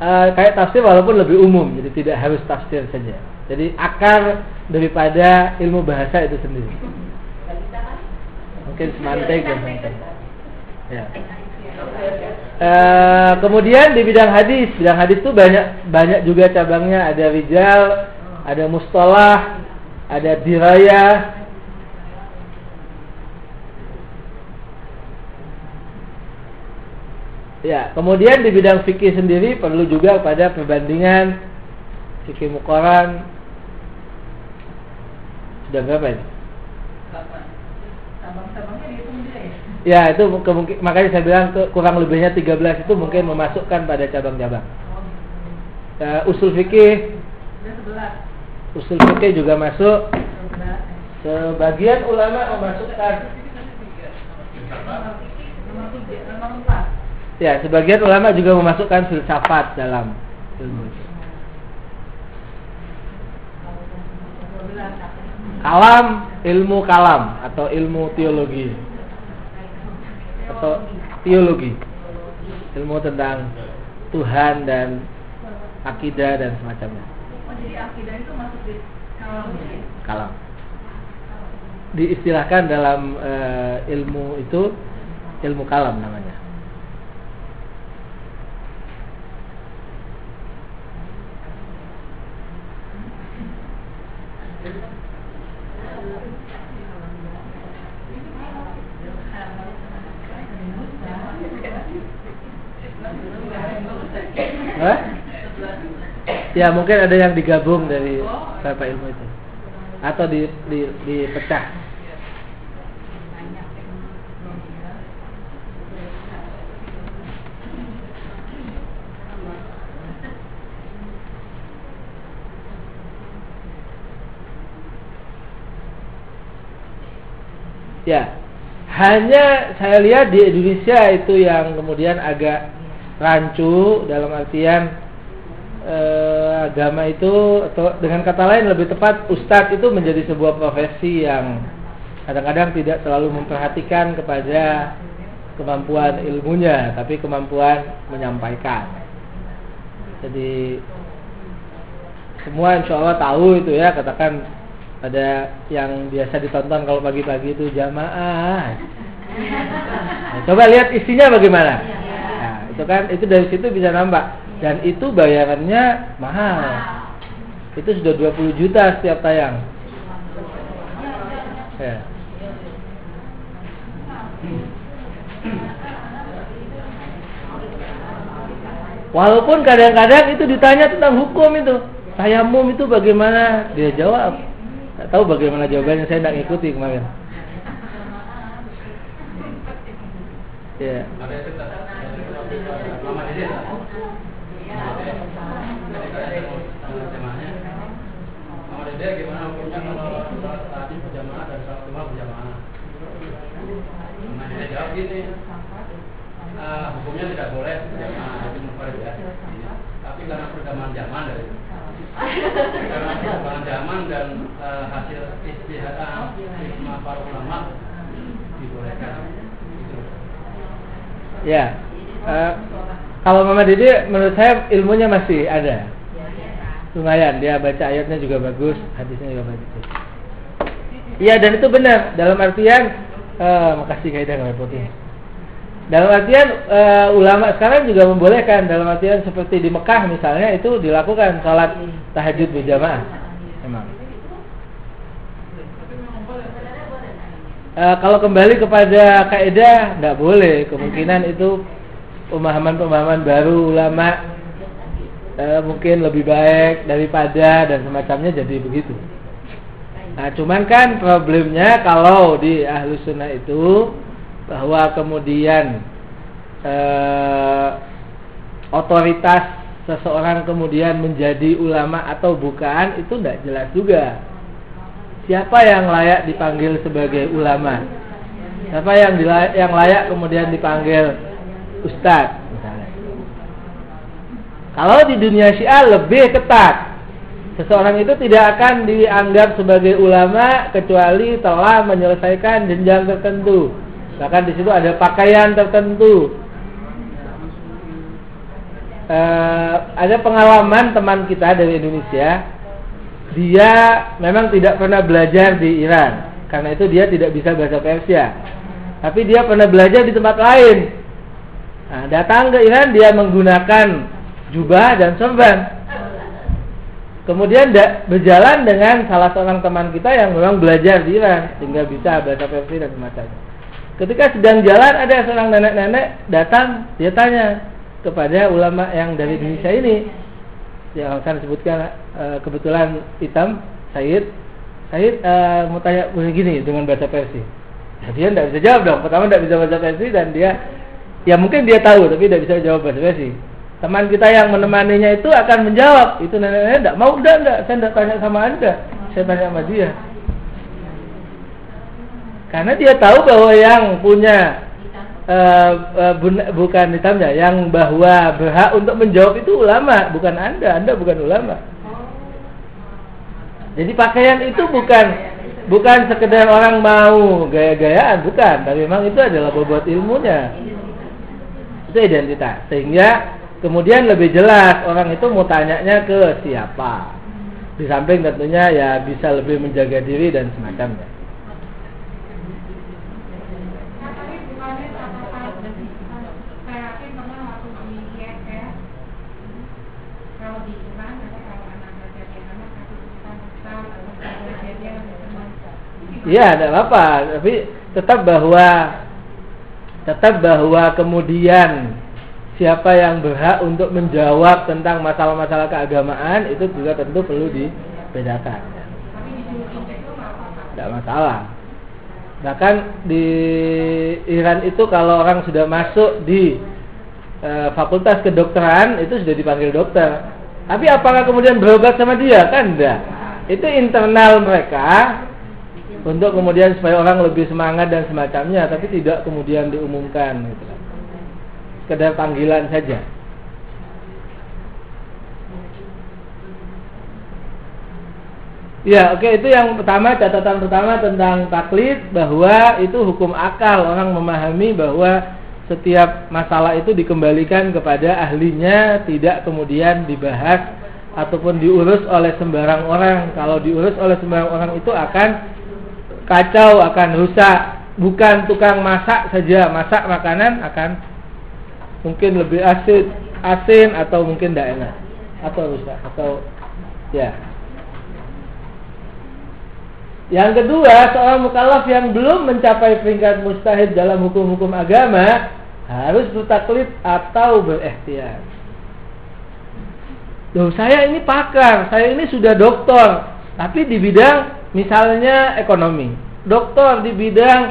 Uh, kayak tafsir walaupun lebih umum jadi tidak harus tafsir saja jadi akar daripada ilmu bahasa itu sendiri. Mungkin semantik dan. Ya. E, kemudian di bidang hadis, bidang hadis itu banyak banyak juga cabangnya. Ada rijal, ada mustalah, ada diraya. Ya, kemudian di bidang fikih sendiri perlu juga pada perbandingan fikih mukoran sudah berapa ini? Ya? Itu kemungkin makanya saya bilang kurang lebihnya 13 itu mungkin memasukkan pada cabang-cabang. Uh, usul fikih. Usul fikih juga masuk. Sebagian ulama memasukkan. Ya, sebagian ulama juga memasukkan filsafat dalam ilmu. Kalam ilmu kalam atau ilmu teologi atau teologi ilmu tentang Tuhan dan akidah dan semacamnya. Oh, jadi akidah itu masuk di kalam Kalam. Diistilahkan dalam uh, ilmu itu ilmu kalam namanya. Hah? Ya mungkin ada yang digabung dari beberapa ilmu itu atau di, di, dipecah. Ya, hanya saya lihat di Indonesia itu yang kemudian agak rancu dalam artian eh, agama itu atau dengan kata lain lebih tepat ustadz itu menjadi sebuah profesi yang kadang-kadang tidak selalu memperhatikan kepada kemampuan ilmunya, tapi kemampuan menyampaikan. Jadi semua insya Allah tahu itu ya, katakan ada yang biasa ditonton kalau pagi-pagi itu jamaah. Nah, coba lihat isinya bagaimana. Itu kan itu dari situ bisa nambah dan itu bayarannya mahal. Itu sudah 20 juta setiap tayang. Ya. Walaupun kadang-kadang itu ditanya tentang hukum itu, tayamum itu bagaimana? Dia jawab. Tak tahu bagaimana jawabannya, saya tidak ngikuti kemarin. Ya. Gimana hukumnya kalau sholat berjamaah dan sholat berjamaah? Nah, jawab gini, uh, hukumnya tidak boleh berjamaah itu mufarid ya. Tapi karena perkembangan zaman dari karena perkembangan zaman dan uh, hasil istihad hikmah para ulama dibolehkan. Gitu. Ya, uh, kalau Mama Didi menurut saya ilmunya masih ada. Lumayan, dia baca ayatnya juga bagus, hadisnya juga bagus. Iya dan itu benar dalam artian uh, makasih kaidah nggak putih. Dalam artian uh, ulama sekarang juga membolehkan dalam artian seperti di Mekah misalnya itu dilakukan sholat tahajud berjamaah. Memang. Uh, kalau kembali kepada kaidah tidak boleh kemungkinan itu pemahaman-pemahaman baru ulama uh, mungkin lebih baik daripada dan semacamnya jadi begitu. Nah cuman kan problemnya kalau di ahlu sunnah itu bahwa kemudian eh, otoritas seseorang kemudian menjadi ulama atau bukan itu tidak jelas juga. Siapa yang layak dipanggil sebagai ulama? Siapa yang yang layak kemudian dipanggil ustadz Kalau di dunia Syiah lebih ketat. Seseorang itu tidak akan dianggap sebagai ulama kecuali telah menyelesaikan jenjang tertentu. Bahkan di situ ada pakaian tertentu. Uh, ada pengalaman teman kita dari Indonesia, dia memang tidak pernah belajar di Iran, karena itu dia tidak bisa bahasa Persia. Tapi dia pernah belajar di tempat lain. Nah, datang ke Iran dia menggunakan jubah dan sorban. Kemudian berjalan dengan salah seorang teman kita yang memang belajar di Iran sehingga bisa bahasa Persia dan semacamnya. Ketika sedang jalan ada seorang nenek-nenek datang, dia tanya kepada ulama yang dari Indonesia ini, yang akan sebutkan uh, kebetulan hitam, Said, Said uh, mau tanya begini dengan bahasa Persia. Nah, dia tidak bisa jawab dong. Pertama tidak bisa bahasa Persia dan dia, ya mungkin dia tahu tapi tidak bisa jawab bahasa Persia. Teman kita yang menemaninya itu akan menjawab. Itu nenek-nenek tidak mau, udah enggak, saya tidak tanya sama anda, saya tanya sama dia. Karena dia tahu bahwa yang punya uh, uh, bukan hitamnya, yang bahwa berhak untuk menjawab itu ulama, bukan anda. Anda bukan ulama. Jadi pakaian itu bukan bukan sekedar orang mau gaya-gayaan, bukan. Tapi memang itu adalah bobot ilmunya. Identitas. Sehingga kemudian lebih jelas orang itu mau tanyanya ke siapa. Di samping tentunya ya bisa lebih menjaga diri dan semacamnya. Iya, tidak apa-apa, tapi tetap bahwa tetap bahwa kemudian siapa yang berhak untuk menjawab tentang masalah-masalah keagamaan itu juga tentu perlu dibedakan. Tidak masalah. Bahkan di Iran itu kalau orang sudah masuk di e, fakultas kedokteran itu sudah dipanggil dokter. Tapi apakah kemudian berobat sama dia? Kan enggak. Itu internal mereka untuk kemudian supaya orang lebih semangat dan semacamnya tapi tidak kemudian diumumkan. Gitu sekedar panggilan saja. Ya, oke okay, itu yang pertama catatan pertama tentang taklid bahwa itu hukum akal. Orang memahami bahwa setiap masalah itu dikembalikan kepada ahlinya, tidak kemudian dibahas ataupun diurus oleh sembarang orang. Kalau diurus oleh sembarang orang itu akan kacau, akan rusak. Bukan tukang masak saja, masak makanan akan mungkin lebih asin, asin atau mungkin tidak enak atau rusak atau ya yang kedua, seorang mukallaf yang belum mencapai peringkat mustahid dalam hukum-hukum agama harus bertaklid atau berikhtiar. Loh, saya ini pakar, saya ini sudah doktor, tapi di bidang misalnya ekonomi, doktor di bidang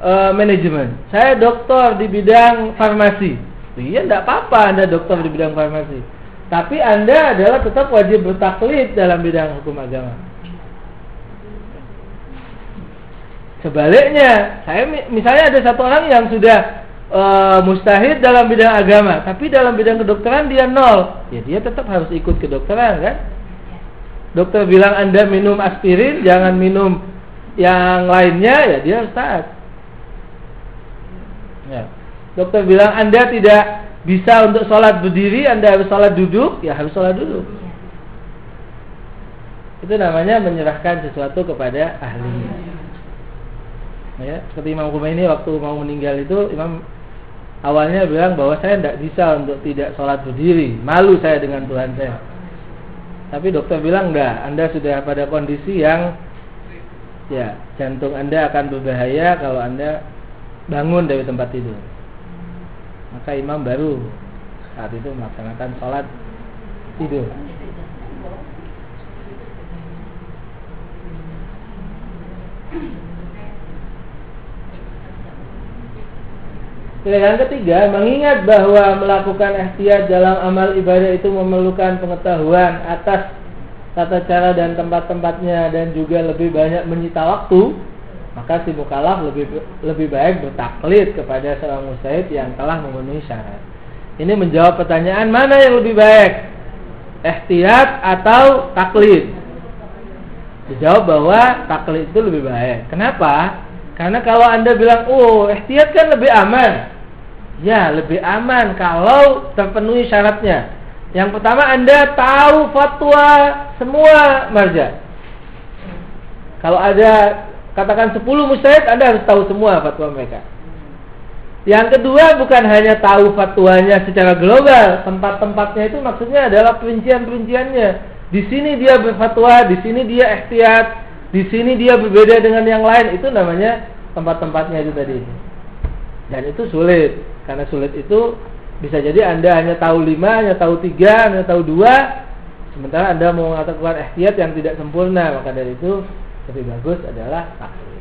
e, manajemen, saya doktor di bidang farmasi. Iya, tidak apa-apa Anda doktor di bidang farmasi. Tapi Anda adalah tetap wajib bertaklid dalam bidang hukum agama. Sebaliknya, saya misalnya ada satu orang yang sudah e, mustahid dalam bidang agama, tapi dalam bidang kedokteran dia nol, ya dia tetap harus ikut kedokteran kan? Dokter bilang anda minum aspirin, jangan minum yang lainnya, ya dia harus taat. Ya. Dokter bilang anda tidak bisa untuk sholat berdiri, anda harus sholat duduk, ya harus sholat duduk. Itu namanya menyerahkan sesuatu kepada ahlinya ya seperti Imam Khomeini waktu mau meninggal itu Imam awalnya bilang bahwa saya tidak bisa untuk tidak sholat berdiri malu saya dengan Tuhan saya tapi dokter bilang enggak Anda sudah pada kondisi yang ya jantung Anda akan berbahaya kalau Anda bangun dari tempat tidur. Maka imam baru saat itu melaksanakan sholat tidur Yang ketiga, mengingat bahwa melakukan ihtiyat dalam amal ibadah itu memerlukan pengetahuan atas tata cara dan tempat-tempatnya dan juga lebih banyak menyita waktu, maka si mukallaf lebih lebih baik bertaklid kepada seorang mustahid yang telah memenuhi syarat. Ini menjawab pertanyaan mana yang lebih baik? Ihtiyat atau taklid? Dijawab bahwa taklid itu lebih baik. Kenapa? Karena kalau Anda bilang, "Oh, ihtiyat kan lebih aman." Ya, lebih aman kalau terpenuhi syaratnya. Yang pertama Anda tahu fatwa semua marja. Kalau ada katakan 10 mustahid, Anda harus tahu semua fatwa mereka. Yang kedua bukan hanya tahu fatwanya secara global, tempat-tempatnya itu maksudnya adalah perincian-perinciannya. Di sini dia berfatwa, di sini dia ikhtiat, di sini dia berbeda dengan yang lain. Itu namanya tempat-tempatnya itu tadi. Dan itu sulit. Karena sulit itu bisa jadi Anda hanya tahu lima, hanya tahu tiga, hanya tahu dua, sementara Anda mau mengatakan ihtiyat yang tidak sempurna, maka dari itu lebih bagus adalah taklid.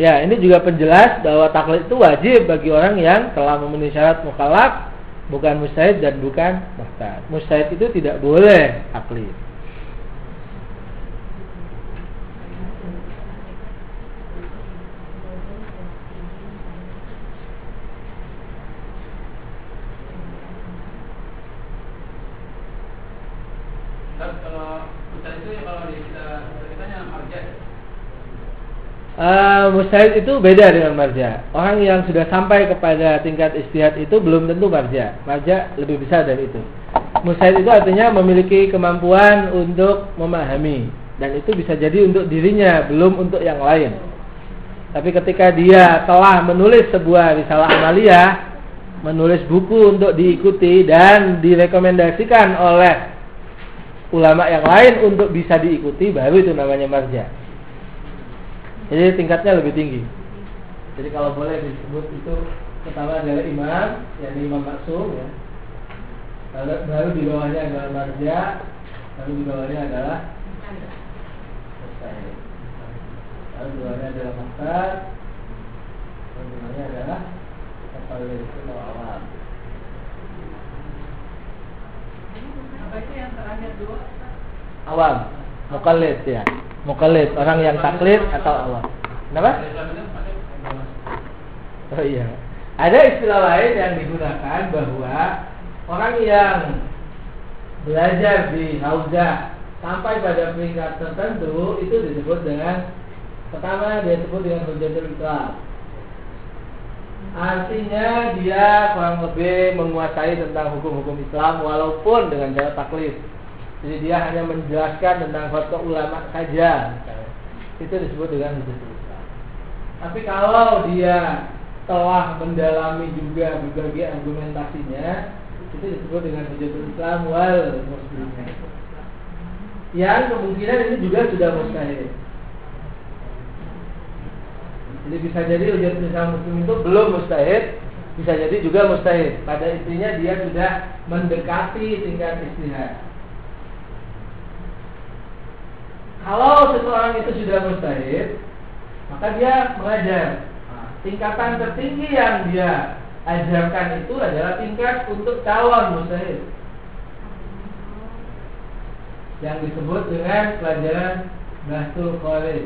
Ya, ini juga penjelas bahwa taklid itu wajib bagi orang yang telah memenuhi syarat mukallaf bukan mustahid dan bukan muhtad. Mustahid itu tidak boleh akli. Uh, mustahil itu beda dengan marja. Orang yang sudah sampai kepada tingkat istihad itu belum tentu marja. Marja lebih besar dari itu. Mustahil itu artinya memiliki kemampuan untuk memahami dan itu bisa jadi untuk dirinya, belum untuk yang lain. Tapi ketika dia telah menulis sebuah risalah amaliyah, menulis buku untuk diikuti dan direkomendasikan oleh ulama yang lain untuk bisa diikuti, baru itu namanya marja. Jadi tingkatnya lebih tinggi. Jadi kalau boleh disebut itu pertama adalah imam, yakni imam maksum ya. Lalu baru di bawahnya adalah marja, lalu di bawahnya adalah Lalu di bawahnya adalah maktar, lalu di bawahnya adalah kapal itu awal. Apa itu yang terakhir dua? Awam, mukallid ya. Mukallid, orang yang taklid atau Allah. Kenapa? Oh iya. Ada istilah lain yang digunakan bahwa orang yang belajar di hauzah sampai pada peringkat tertentu itu disebut dengan pertama dia sebut dengan hujatul Islam. Artinya dia kurang lebih menguasai tentang hukum-hukum Islam walaupun dengan cara taklid. Jadi dia hanya menjelaskan tentang fatwa ulama saja. Itu disebut dengan hujatul Islam. Tapi kalau dia telah mendalami juga berbagai argumentasinya, itu disebut dengan hujatul Islam wal muslimin. Yang kemungkinan ini juga sudah mustahil. Jadi bisa jadi hujatul Islam muslim itu belum mustahil, bisa jadi juga mustahil. Pada intinya dia sudah mendekati tingkat istihad. Kalau seseorang itu sudah mustahil, maka dia mengajar. Nah, tingkatan tertinggi yang dia ajarkan itu adalah tingkat untuk calon mustahil. Yang disebut dengan pelajaran Bahtul Khalid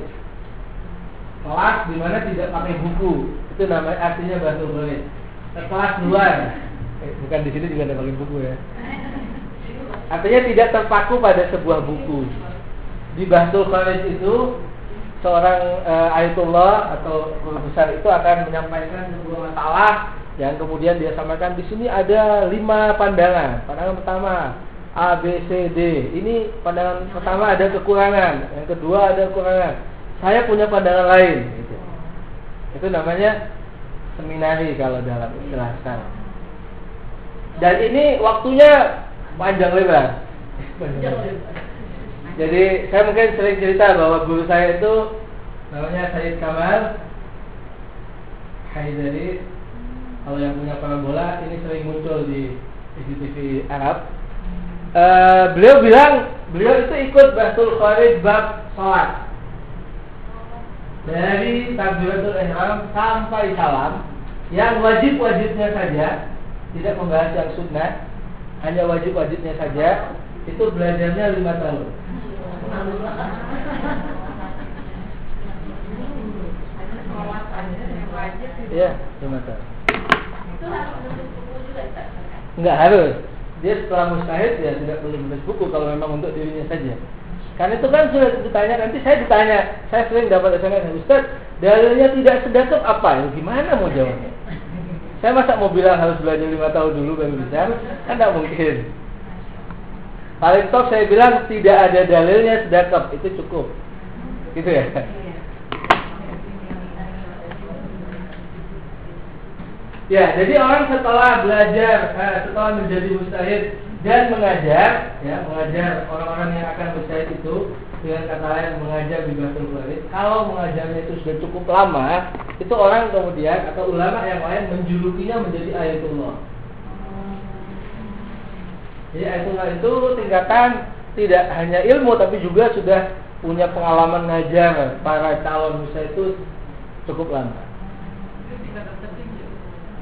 kelas di mana tidak pakai buku. Itu namanya artinya Bahtul Khalid kelas luar eh, bukan di sini juga ada pakai buku ya. Artinya tidak terpaku pada sebuah buku di Bahtul Khalid itu seorang uh, ayatullah atau guru besar itu akan menyampaikan sebuah masalah yang kemudian dia sampaikan di sini ada lima pandangan. Pandangan pertama A, B, C, D. Ini pandangan pertama ada kekurangan, yang kedua ada kekurangan. Saya punya pandangan lain. Gitu. Itu namanya seminari kalau dalam istilah sekarang. Dan ini waktunya panjang lebar. Jadi saya mungkin sering cerita bahwa guru saya itu namanya Said Kamal Haidari. Kalau yang punya bola ini sering muncul di TV Arab. Uh, beliau bilang beliau itu ikut Basul Khalid bab sholat. Dari takbiratul ihram sampai salam yang wajib-wajibnya saja tidak membahas yang sunnah hanya wajib-wajibnya saja itu belajarnya lima tahun Iya, lima tahun. Enggak harus. Dia setelah mustahil ya tidak perlu menulis buku kalau memang untuk dirinya saja. Karena itu kan sudah ditanya nanti saya ditanya, saya sering dapat SMS Ustaz, dalilnya tidak sedekap apa? Ya, gimana mau jawabnya? Saya masa mau bilang harus belajar lima tahun dulu baru bisa? Kan tidak mungkin. Paling top saya bilang tidak ada dalilnya sedekap itu cukup, gitu ya. Ya, jadi orang setelah belajar, eh, setelah menjadi mustahid dan mengajar, ya, mengajar orang-orang yang akan mustahid itu dengan kata lain mengajar di Khalid. Kalau mengajarnya itu sudah cukup lama, itu orang kemudian atau ulama yang lain menjulukinya menjadi ayatullah. Jadi ayatullah itu tingkatan tidak hanya ilmu tapi juga sudah punya pengalaman ngajar para calon musa itu cukup lama.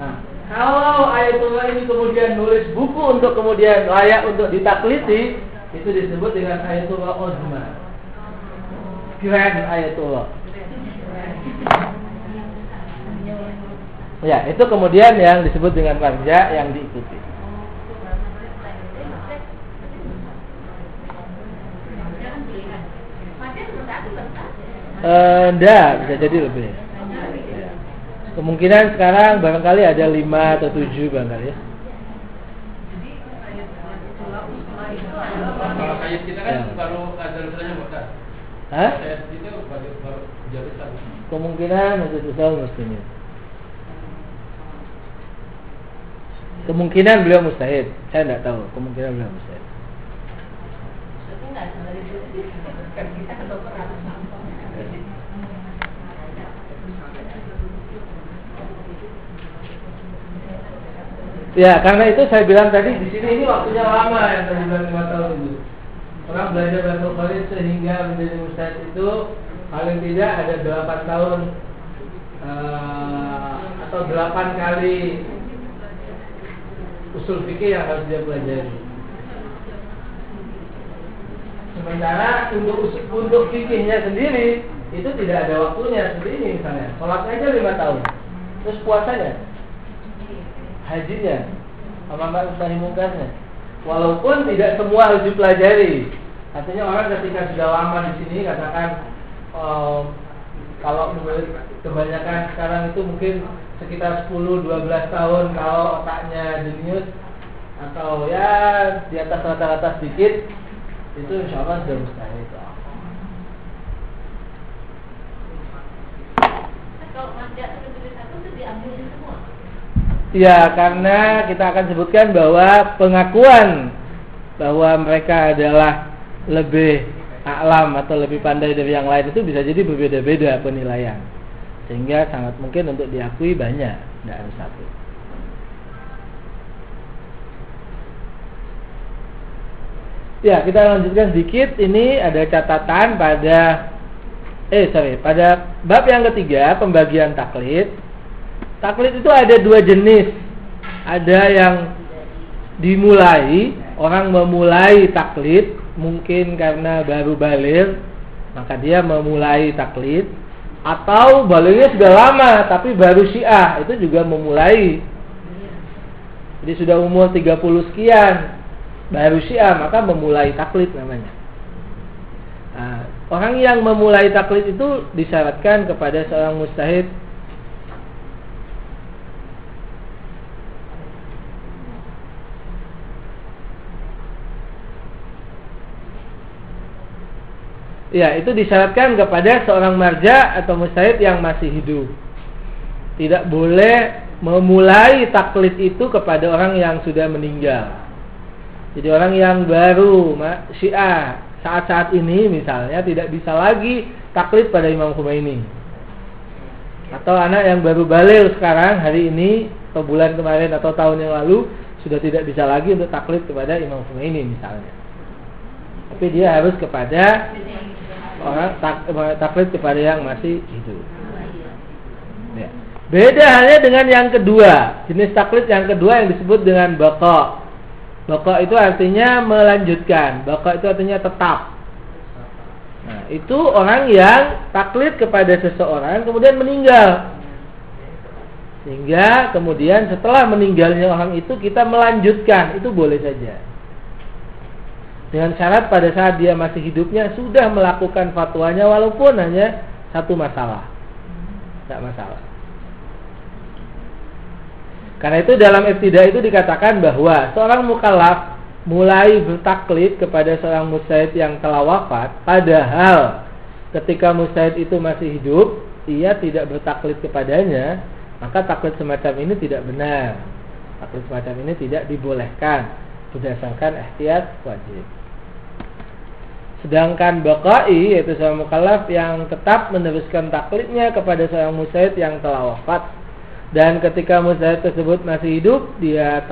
Nah, kalau ayatullah ini kemudian nulis buku untuk kemudian layak untuk ditakliti, itu disebut dengan ayatullah uzma. Grand ayatullah. Ya, itu kemudian yang disebut dengan kerja yang diikuti. Enggak, bisa jadi lebih. Kemungkinan sekarang barangkali ada lima atau tujuh barangkali ya. Kalau kayak kita kan ya. baru ada saja bukan? Hah? Itu baru baru Kemungkinan untuk tahun mestinya. Kemungkinan beliau mustahil. Saya tidak tahu. Kemungkinan beliau mustahil. Kita kan dokter Ya, karena itu saya bilang tadi di sini ini waktunya lama yang tadi bilang lima tahun itu. Orang belajar bahasa Khalid sehingga menjadi mustahil itu paling tidak ada delapan tahun uh, atau delapan kali usul fikih yang harus dia pelajari. Sementara untuk untuk fikihnya sendiri itu tidak ada waktunya ini misalnya sholat aja lima tahun terus puasanya hajinya. Sama nahi mungkarnya walaupun tidak semua harus dipelajari. Artinya orang ketika sudah lama di sini katakan um, kalau kebanyakan sekarang itu mungkin sekitar 10-12 tahun kalau otaknya jenius atau ya di atas rata-rata sedikit itu insya Allah sudah mustahil. Itu. Ya, karena kita akan sebutkan bahwa pengakuan bahwa mereka adalah lebih alam atau lebih pandai dari yang lain itu bisa jadi berbeda-beda penilaian. Sehingga sangat mungkin untuk diakui banyak, tidak satu. Ya, kita lanjutkan sedikit. Ini ada catatan pada eh sorry, pada bab yang ketiga pembagian taklid Taklid itu ada dua jenis. Ada yang dimulai, orang memulai taklid mungkin karena baru balik, maka dia memulai taklid. Atau baliknya sudah lama tapi baru syiah itu juga memulai. Jadi sudah umur 30 sekian baru syiah maka memulai taklid namanya. Nah, orang yang memulai taklid itu disyaratkan kepada seorang mustahid Ya, itu disyaratkan kepada seorang marja atau mustahid yang masih hidup. Tidak boleh memulai taklid itu kepada orang yang sudah meninggal. Jadi orang yang baru syiah saat-saat ini misalnya tidak bisa lagi taklid pada Imam Khomeini. Atau anak yang baru balik sekarang hari ini atau bulan kemarin atau tahun yang lalu sudah tidak bisa lagi untuk taklid kepada Imam Khomeini misalnya. Tapi dia harus kepada orang tak, taklid kepada yang masih hidup. Ya. Beda halnya dengan yang kedua, jenis taklid yang kedua yang disebut dengan bako. Bako itu artinya melanjutkan, bako itu artinya tetap. Nah, itu orang yang taklid kepada seseorang kemudian meninggal. Sehingga kemudian setelah meninggalnya orang itu kita melanjutkan, itu boleh saja. Dengan syarat pada saat dia masih hidupnya sudah melakukan fatwanya walaupun hanya satu masalah. Tidak masalah. Karena itu dalam ibtidah itu dikatakan bahwa seorang mukallaf mulai bertaklid kepada seorang mustahid yang telah wafat padahal ketika mustahid itu masih hidup ia tidak bertaklid kepadanya maka taklid semacam ini tidak benar taklid semacam ini tidak dibolehkan berdasarkan ihtiyat wajib Sedangkan bakai yaitu seorang mukallaf yang tetap meneruskan taklidnya kepada seorang musyahid yang telah wafat dan ketika musyahid tersebut masih hidup dia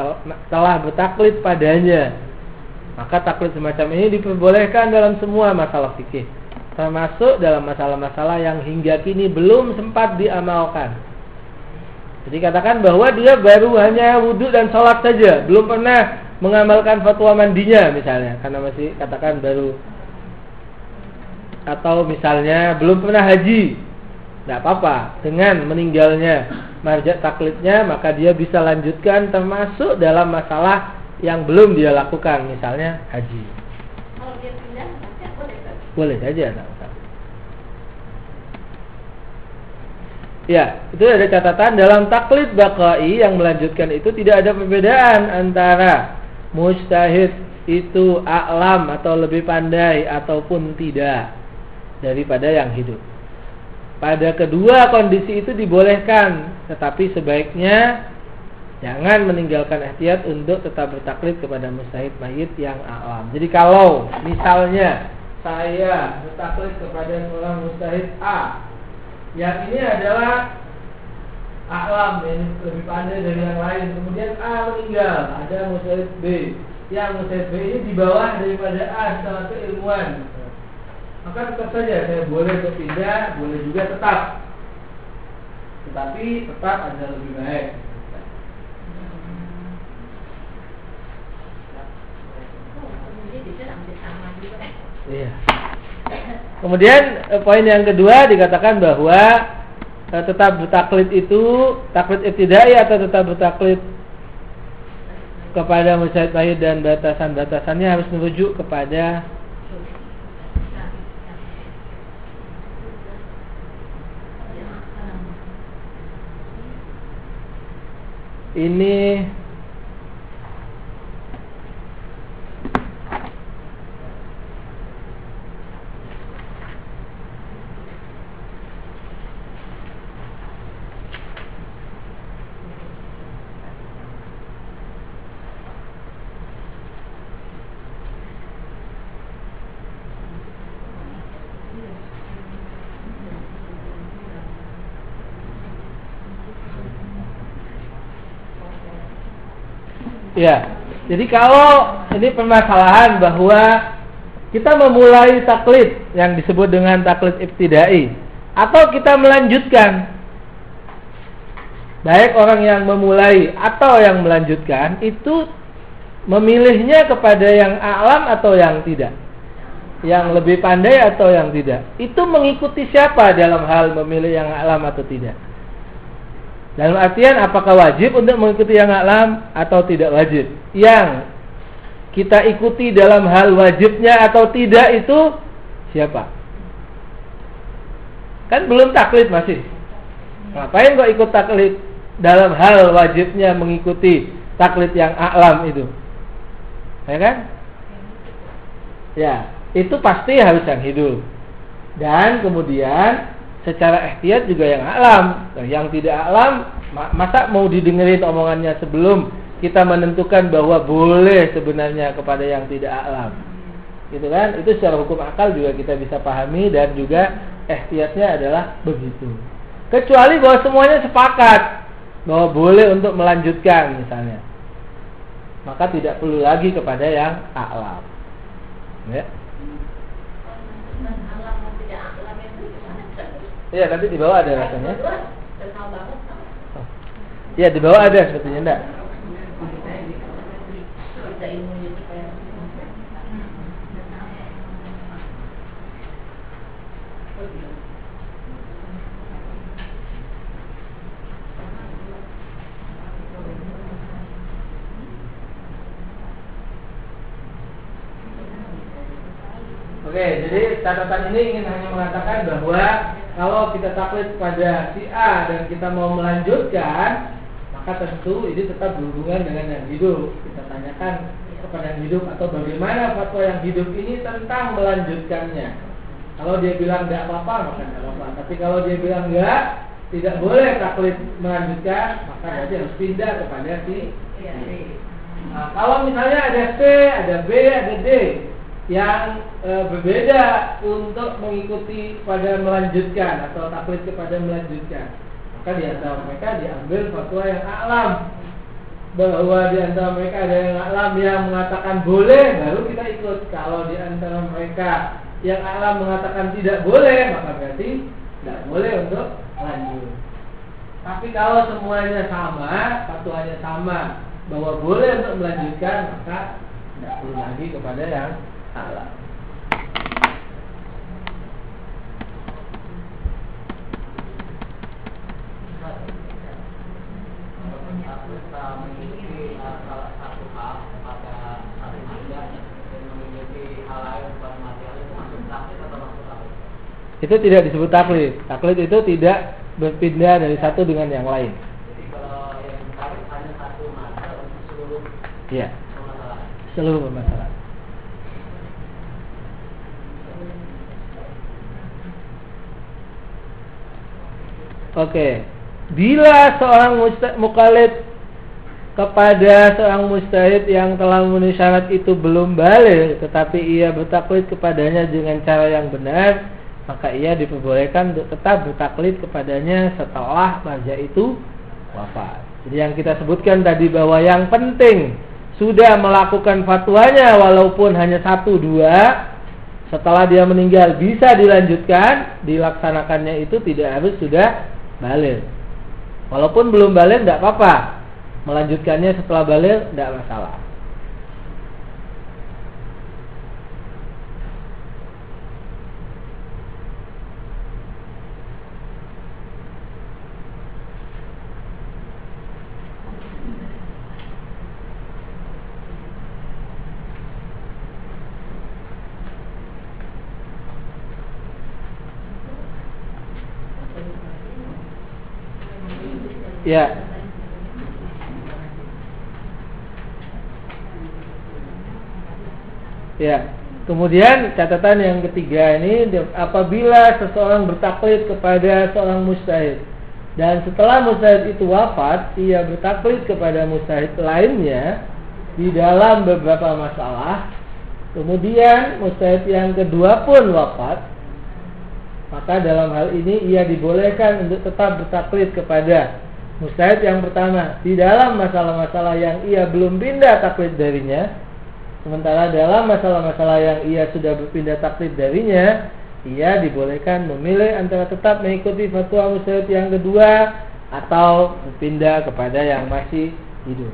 telah bertaklid padanya. Maka taklid semacam ini diperbolehkan dalam semua masalah fikih termasuk dalam masalah-masalah yang hingga kini belum sempat diamalkan. Jadi katakan bahwa dia baru hanya wudhu dan sholat saja, belum pernah mengamalkan fatwa mandinya misalnya, karena masih katakan baru atau misalnya belum pernah haji. Tidak apa-apa. Dengan meninggalnya marjat taklidnya maka dia bisa lanjutkan termasuk dalam masalah yang belum dia lakukan. Misalnya haji. Boleh saja Ya, itu ada catatan dalam taklid bakai yang melanjutkan itu tidak ada perbedaan antara mustahid itu alam atau lebih pandai ataupun tidak daripada yang hidup. Pada kedua kondisi itu dibolehkan, tetapi sebaiknya jangan meninggalkan ihtiyat untuk tetap bertaklid kepada mustahid mayit yang alam. Jadi kalau misalnya saya bertaklid kepada seorang mustahid A, yang ini adalah alam yang lebih pandai dari yang lain. Kemudian A meninggal, ada mustahid B. Yang mustahid B ini di bawah daripada A secara keilmuan maka tetap saja saya boleh berpindah, boleh juga tetap. Tetapi tetap ada lebih baik. Iya. Kemudian eh, poin yang kedua dikatakan bahwa eh, tetap bertaklid itu taklid ibtidai atau tetap bertaklid kepada wahid dan batasan-batasannya harus merujuk kepada ini Ya, jadi kalau ini permasalahan bahwa kita memulai taklid yang disebut dengan taklid ibtidai atau kita melanjutkan. Baik orang yang memulai atau yang melanjutkan itu memilihnya kepada yang alam atau yang tidak. Yang lebih pandai atau yang tidak. Itu mengikuti siapa dalam hal memilih yang alam atau tidak dalam artian apakah wajib untuk mengikuti yang alam atau tidak wajib? Yang kita ikuti dalam hal wajibnya atau tidak itu siapa? Kan belum taklid masih. Ngapain kok ikut taklid dalam hal wajibnya mengikuti taklid yang alam itu? Ya kan? Ya, itu pasti harus yang hidup. Dan kemudian secara ikhtiar juga yang alam. Nah, yang tidak alam masa mau didengerin omongannya sebelum kita menentukan bahwa boleh sebenarnya kepada yang tidak alam? Gitu kan? Itu secara hukum akal juga kita bisa pahami dan juga ikhtiarnya adalah begitu. Kecuali bahwa semuanya sepakat bahwa boleh untuk melanjutkan misalnya. Maka tidak perlu lagi kepada yang alam. Ya Iya, nanti di bawah ada rasanya. Iya, di bawah ada sebetulnya enggak? Oke, jadi catatan ini ingin hanya mengatakan bahwa kalau kita taklid pada si A dan kita mau melanjutkan, maka tentu ini tetap berhubungan dengan yang hidup. Kita tanyakan kepada yang hidup atau bagaimana fatwa yang hidup ini tentang melanjutkannya. Kalau dia bilang tidak apa-apa, maka tidak apa-apa. Tapi kalau dia bilang enggak, tidak boleh taklid melanjutkan, maka berarti harus pindah kepada si. Nah, kalau misalnya ada C, ada B, ada D, yang e, berbeda untuk mengikuti pada melanjutkan atau taklid kepada melanjutkan. Maka di antara mereka diambil fatwa yang alam. Bahwa di antara mereka ada yang alam yang mengatakan boleh baru kita ikut. Kalau di antara mereka yang alam mengatakan tidak boleh maka berarti tidak boleh untuk lanjut. Tapi kalau semuanya sama fatwanya sama bahwa boleh untuk melanjutkan maka tidak perlu lagi kepada yang alam. itu tidak disebut taklid. Taklid itu tidak berpindah dari satu dengan yang lain. Jadi kalau yang hanya satu mata untuk seluruh Iya. Seluruh masalah. Oke. Bila seorang mukallid kepada seorang mustahid yang telah memenuhi syarat itu belum balik tetapi ia bertaklid kepadanya dengan cara yang benar maka ia diperbolehkan untuk tetap bertaklid kepadanya setelah raja itu wafat. Jadi yang kita sebutkan tadi bahwa yang penting sudah melakukan fatwanya walaupun hanya satu dua setelah dia meninggal bisa dilanjutkan dilaksanakannya itu tidak harus sudah balik. Walaupun belum balik tidak apa-apa. Melanjutkannya setelah balik tidak masalah. Ya. Ya. Kemudian catatan yang ketiga ini apabila seseorang bertaklid kepada seorang mustahid dan setelah mustahid itu wafat, ia bertaklid kepada mustahid lainnya di dalam beberapa masalah. Kemudian mustahid yang kedua pun wafat, maka dalam hal ini ia dibolehkan untuk tetap bertaklid kepada mustahid yang pertama di dalam masalah-masalah yang ia belum pindah taklid darinya. Sementara dalam masalah-masalah yang ia sudah berpindah taklid darinya, ia dibolehkan memilih antara tetap mengikuti fatwa mustahid yang kedua atau berpindah kepada yang masih hidup.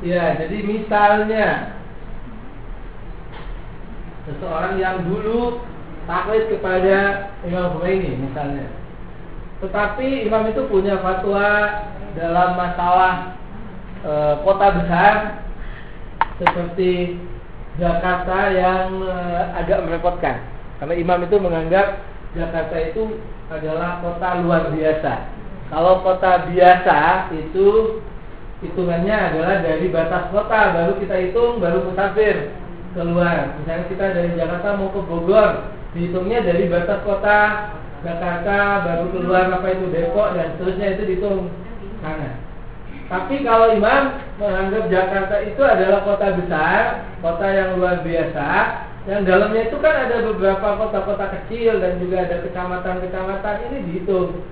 Ya, jadi misalnya seseorang yang dulu taklid kepada Imam Khomeini misalnya. Tetapi imam itu punya fatwa dalam masalah e, kota besar seperti Jakarta yang e, agak merepotkan. Karena imam itu menganggap Jakarta itu adalah kota luar biasa. Kalau kota biasa itu hitungannya adalah dari batas kota baru kita hitung baru musafir keluar. Misalnya kita dari Jakarta mau ke Bogor dihitungnya dari batas kota Jakarta baru keluar apa itu Depok dan seterusnya itu dihitung. Sana tapi kalau imam menganggap Jakarta itu adalah kota besar kota yang luar biasa yang dalamnya itu kan ada beberapa kota-kota kecil dan juga ada kecamatan-kecamatan ini dihitung.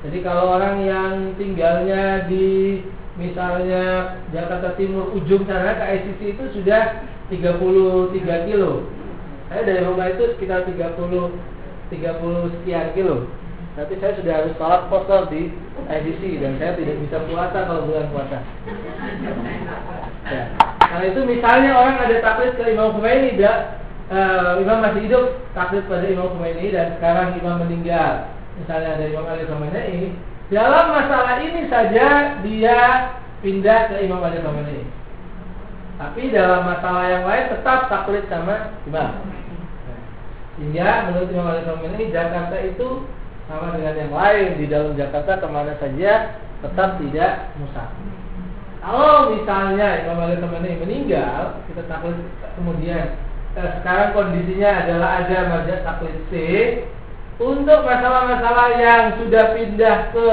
Jadi kalau orang yang tinggalnya di misalnya Jakarta Timur ujung sana ke ICC itu sudah 33 kilo. Saya dari rumah itu sekitar 30 30 sekian kilo. Tapi saya sudah harus sholat posor di ICC dan saya tidak bisa puasa kalau bulan puasa. Ya. Kalau itu misalnya orang ada taklid ke Imam Khomeini, dia, uh, Imam masih hidup taklid pada Imam Khomeini dan sekarang Imam meninggal. Misalnya ada Imam Ali Khamenei, dalam masalah ini saja dia pindah ke Imam Ali Khamenei. Tapi dalam masalah yang lain tetap taklid sama imam. Sehingga menurut Imam Ali Khamenei Jakarta itu sama dengan yang lain di dalam Jakarta ke mana saja tetap tidak musafir. Kalau misalnya Imam Ali Khamenei meninggal, kita taklid kemudian eh, sekarang kondisinya adalah ada mazhab taklid C untuk masalah-masalah yang sudah pindah ke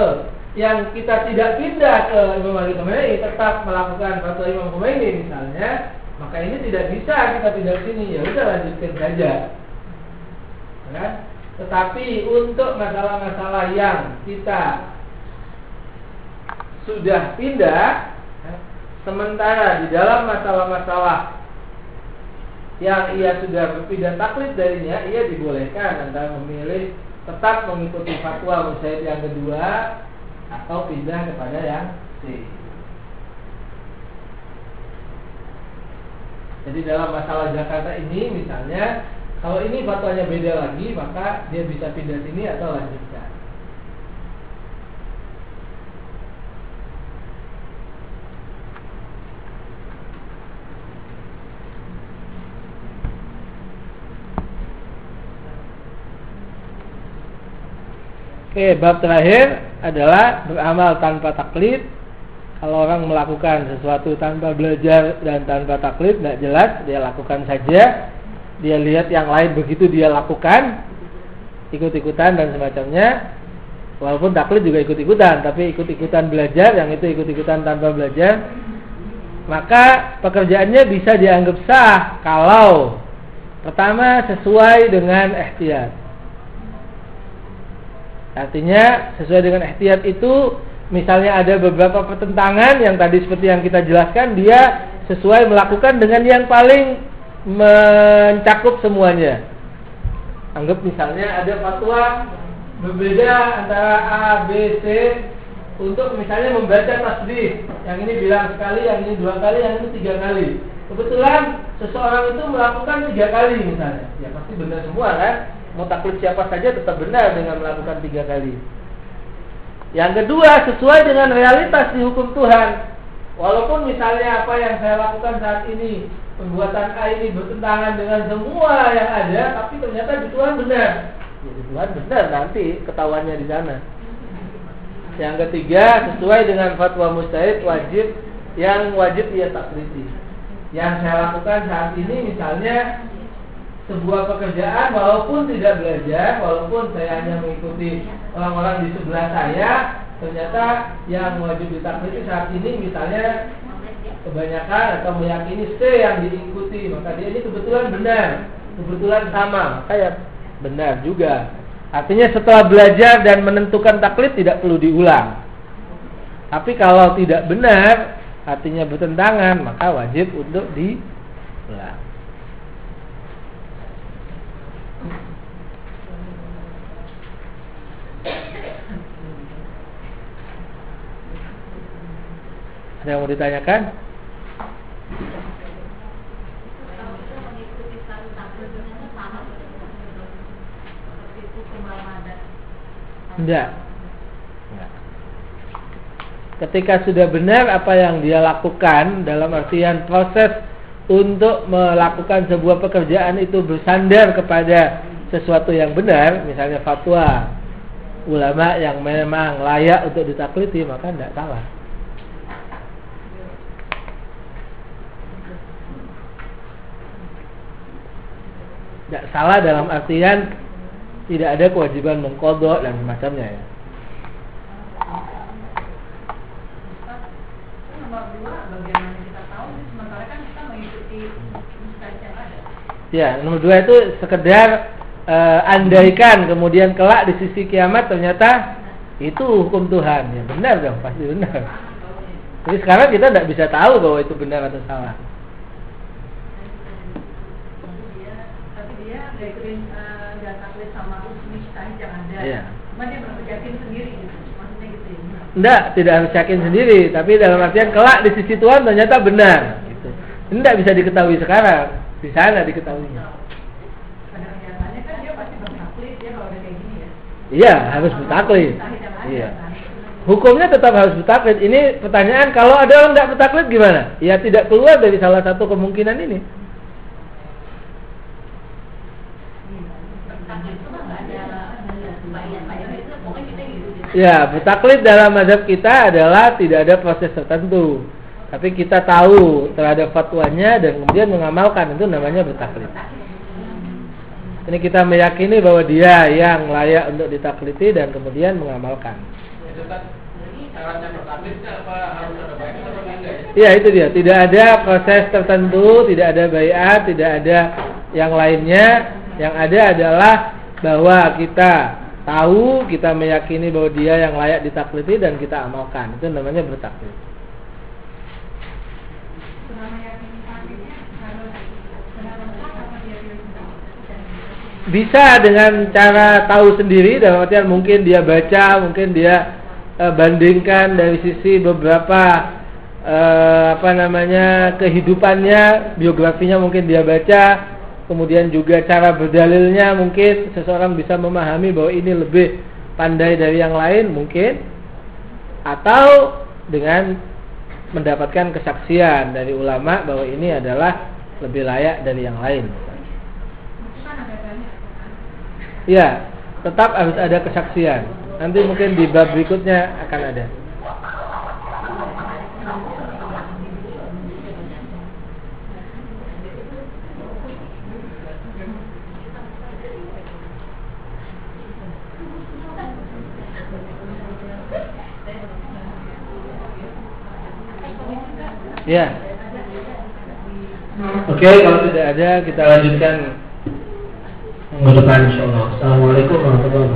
yang kita tidak pindah ke Imam Ali Khomeini tetap melakukan fatwa Imam Khomeini misalnya maka ini tidak bisa kita pindah ke sini ya udah lanjutkan saja kan? tetapi untuk masalah-masalah yang kita sudah pindah ya, sementara di dalam masalah-masalah yang ia sudah berpindah taklid darinya, ia dibolehkan antara memilih tetap mengikuti fatwa musyahid yang kedua atau pindah kepada yang C. Jadi dalam masalah Jakarta ini misalnya kalau ini fatwanya beda lagi maka dia bisa pindah sini atau lanjutkan. Oke, bab terakhir adalah beramal tanpa taklid. Kalau orang melakukan sesuatu tanpa belajar dan tanpa taklid, tidak jelas, dia lakukan saja. Dia lihat yang lain begitu dia lakukan, ikut-ikutan dan semacamnya. Walaupun taklid juga ikut-ikutan, tapi ikut-ikutan belajar, yang itu ikut-ikutan tanpa belajar, maka pekerjaannya bisa dianggap sah kalau pertama sesuai dengan ikhtiar Artinya sesuai dengan ihtiyat itu misalnya ada beberapa pertentangan yang tadi seperti yang kita jelaskan dia sesuai melakukan dengan yang paling mencakup semuanya. Anggap misalnya ada fatwa berbeda antara A, B, C untuk misalnya membaca tasbih. Yang ini bilang sekali, yang ini dua kali, yang ini tiga kali. Kebetulan seseorang itu melakukan tiga kali misalnya, ya pasti benar semua kan? Mau taklid siapa saja tetap benar dengan melakukan tiga kali. Yang kedua, sesuai dengan realitas di hukum Tuhan. Walaupun misalnya apa yang saya lakukan saat ini perbuatan A ini bertentangan dengan semua yang ada, tapi ternyata di Tuhan benar. Ya, di Tuhan benar nanti ketahuannya di sana. Yang ketiga, sesuai dengan fatwa mustahid wajib yang wajib ia taklidi. Yang saya lakukan saat ini misalnya sebuah pekerjaan walaupun tidak belajar, walaupun saya hanya mengikuti orang-orang di sebelah saya, ternyata yang wajib ditaklidi saat ini misalnya kebanyakan atau meyakini C yang diikuti, maka dia ini kebetulan benar, kebetulan sama, maka ya benar juga. Artinya setelah belajar dan menentukan taklid tidak perlu diulang. Tapi kalau tidak benar, artinya bertentangan, maka wajib untuk diulang. Ada yang mau ditanyakan? Tidak. Ketika sudah benar apa yang dia lakukan dalam artian proses untuk melakukan sebuah pekerjaan itu bersandar kepada sesuatu yang benar, misalnya fatwa ulama yang memang layak untuk ditakliti, maka tidak salah. Tidak salah dalam artian tidak ada kewajiban mengkodok dan semacamnya ya. Ya, nomor dua itu sekedar uh, andaikan kemudian kelak di sisi kiamat ternyata itu hukum Tuhan. Ya benar dong, pasti benar. Tapi sekarang kita tidak bisa tahu bahwa itu benar atau salah. Iya. Enggak, gitu. tidak harus yakin sendiri, tapi dalam artian kelak di sisi Tuhan ternyata benar. Gitu. Tidak bisa diketahui sekarang, di sana diketahuinya. Kan iya, harus bertaklid. Iya. Kan? Hukumnya tetap harus bertaklid. Ini pertanyaan, kalau ada orang tidak bertaklid gimana? Ya tidak keluar dari salah satu kemungkinan ini. Ya, bertaklid dalam madhab kita adalah tidak ada proses tertentu. Tapi kita tahu terhadap fatwanya dan kemudian mengamalkan itu namanya bertaklid. Ini kita meyakini bahwa dia yang layak untuk ditakliti dan kemudian mengamalkan. Iya itu dia. Tidak ada proses tertentu, tidak ada bayat, tidak ada yang lainnya. Yang ada adalah bahwa kita tahu, kita meyakini bahwa dia yang layak ditakliti dan kita amalkan. Itu namanya bertaklid. Bisa dengan cara tahu sendiri dalam artian mungkin dia baca, mungkin dia e, bandingkan dari sisi beberapa e, apa namanya kehidupannya, biografinya mungkin dia baca, kemudian juga cara berdalilnya mungkin seseorang bisa memahami bahwa ini lebih pandai dari yang lain mungkin atau dengan mendapatkan kesaksian dari ulama bahwa ini adalah lebih layak dari yang lain. Ya, tetap harus ada kesaksian. Nanti mungkin di bab berikutnya akan ada. Ya. Oke, okay, kalau tidak ada kita lanjutkan minggu depan insyaallah. Assalamualaikum warahmatullahi wabarakatuh.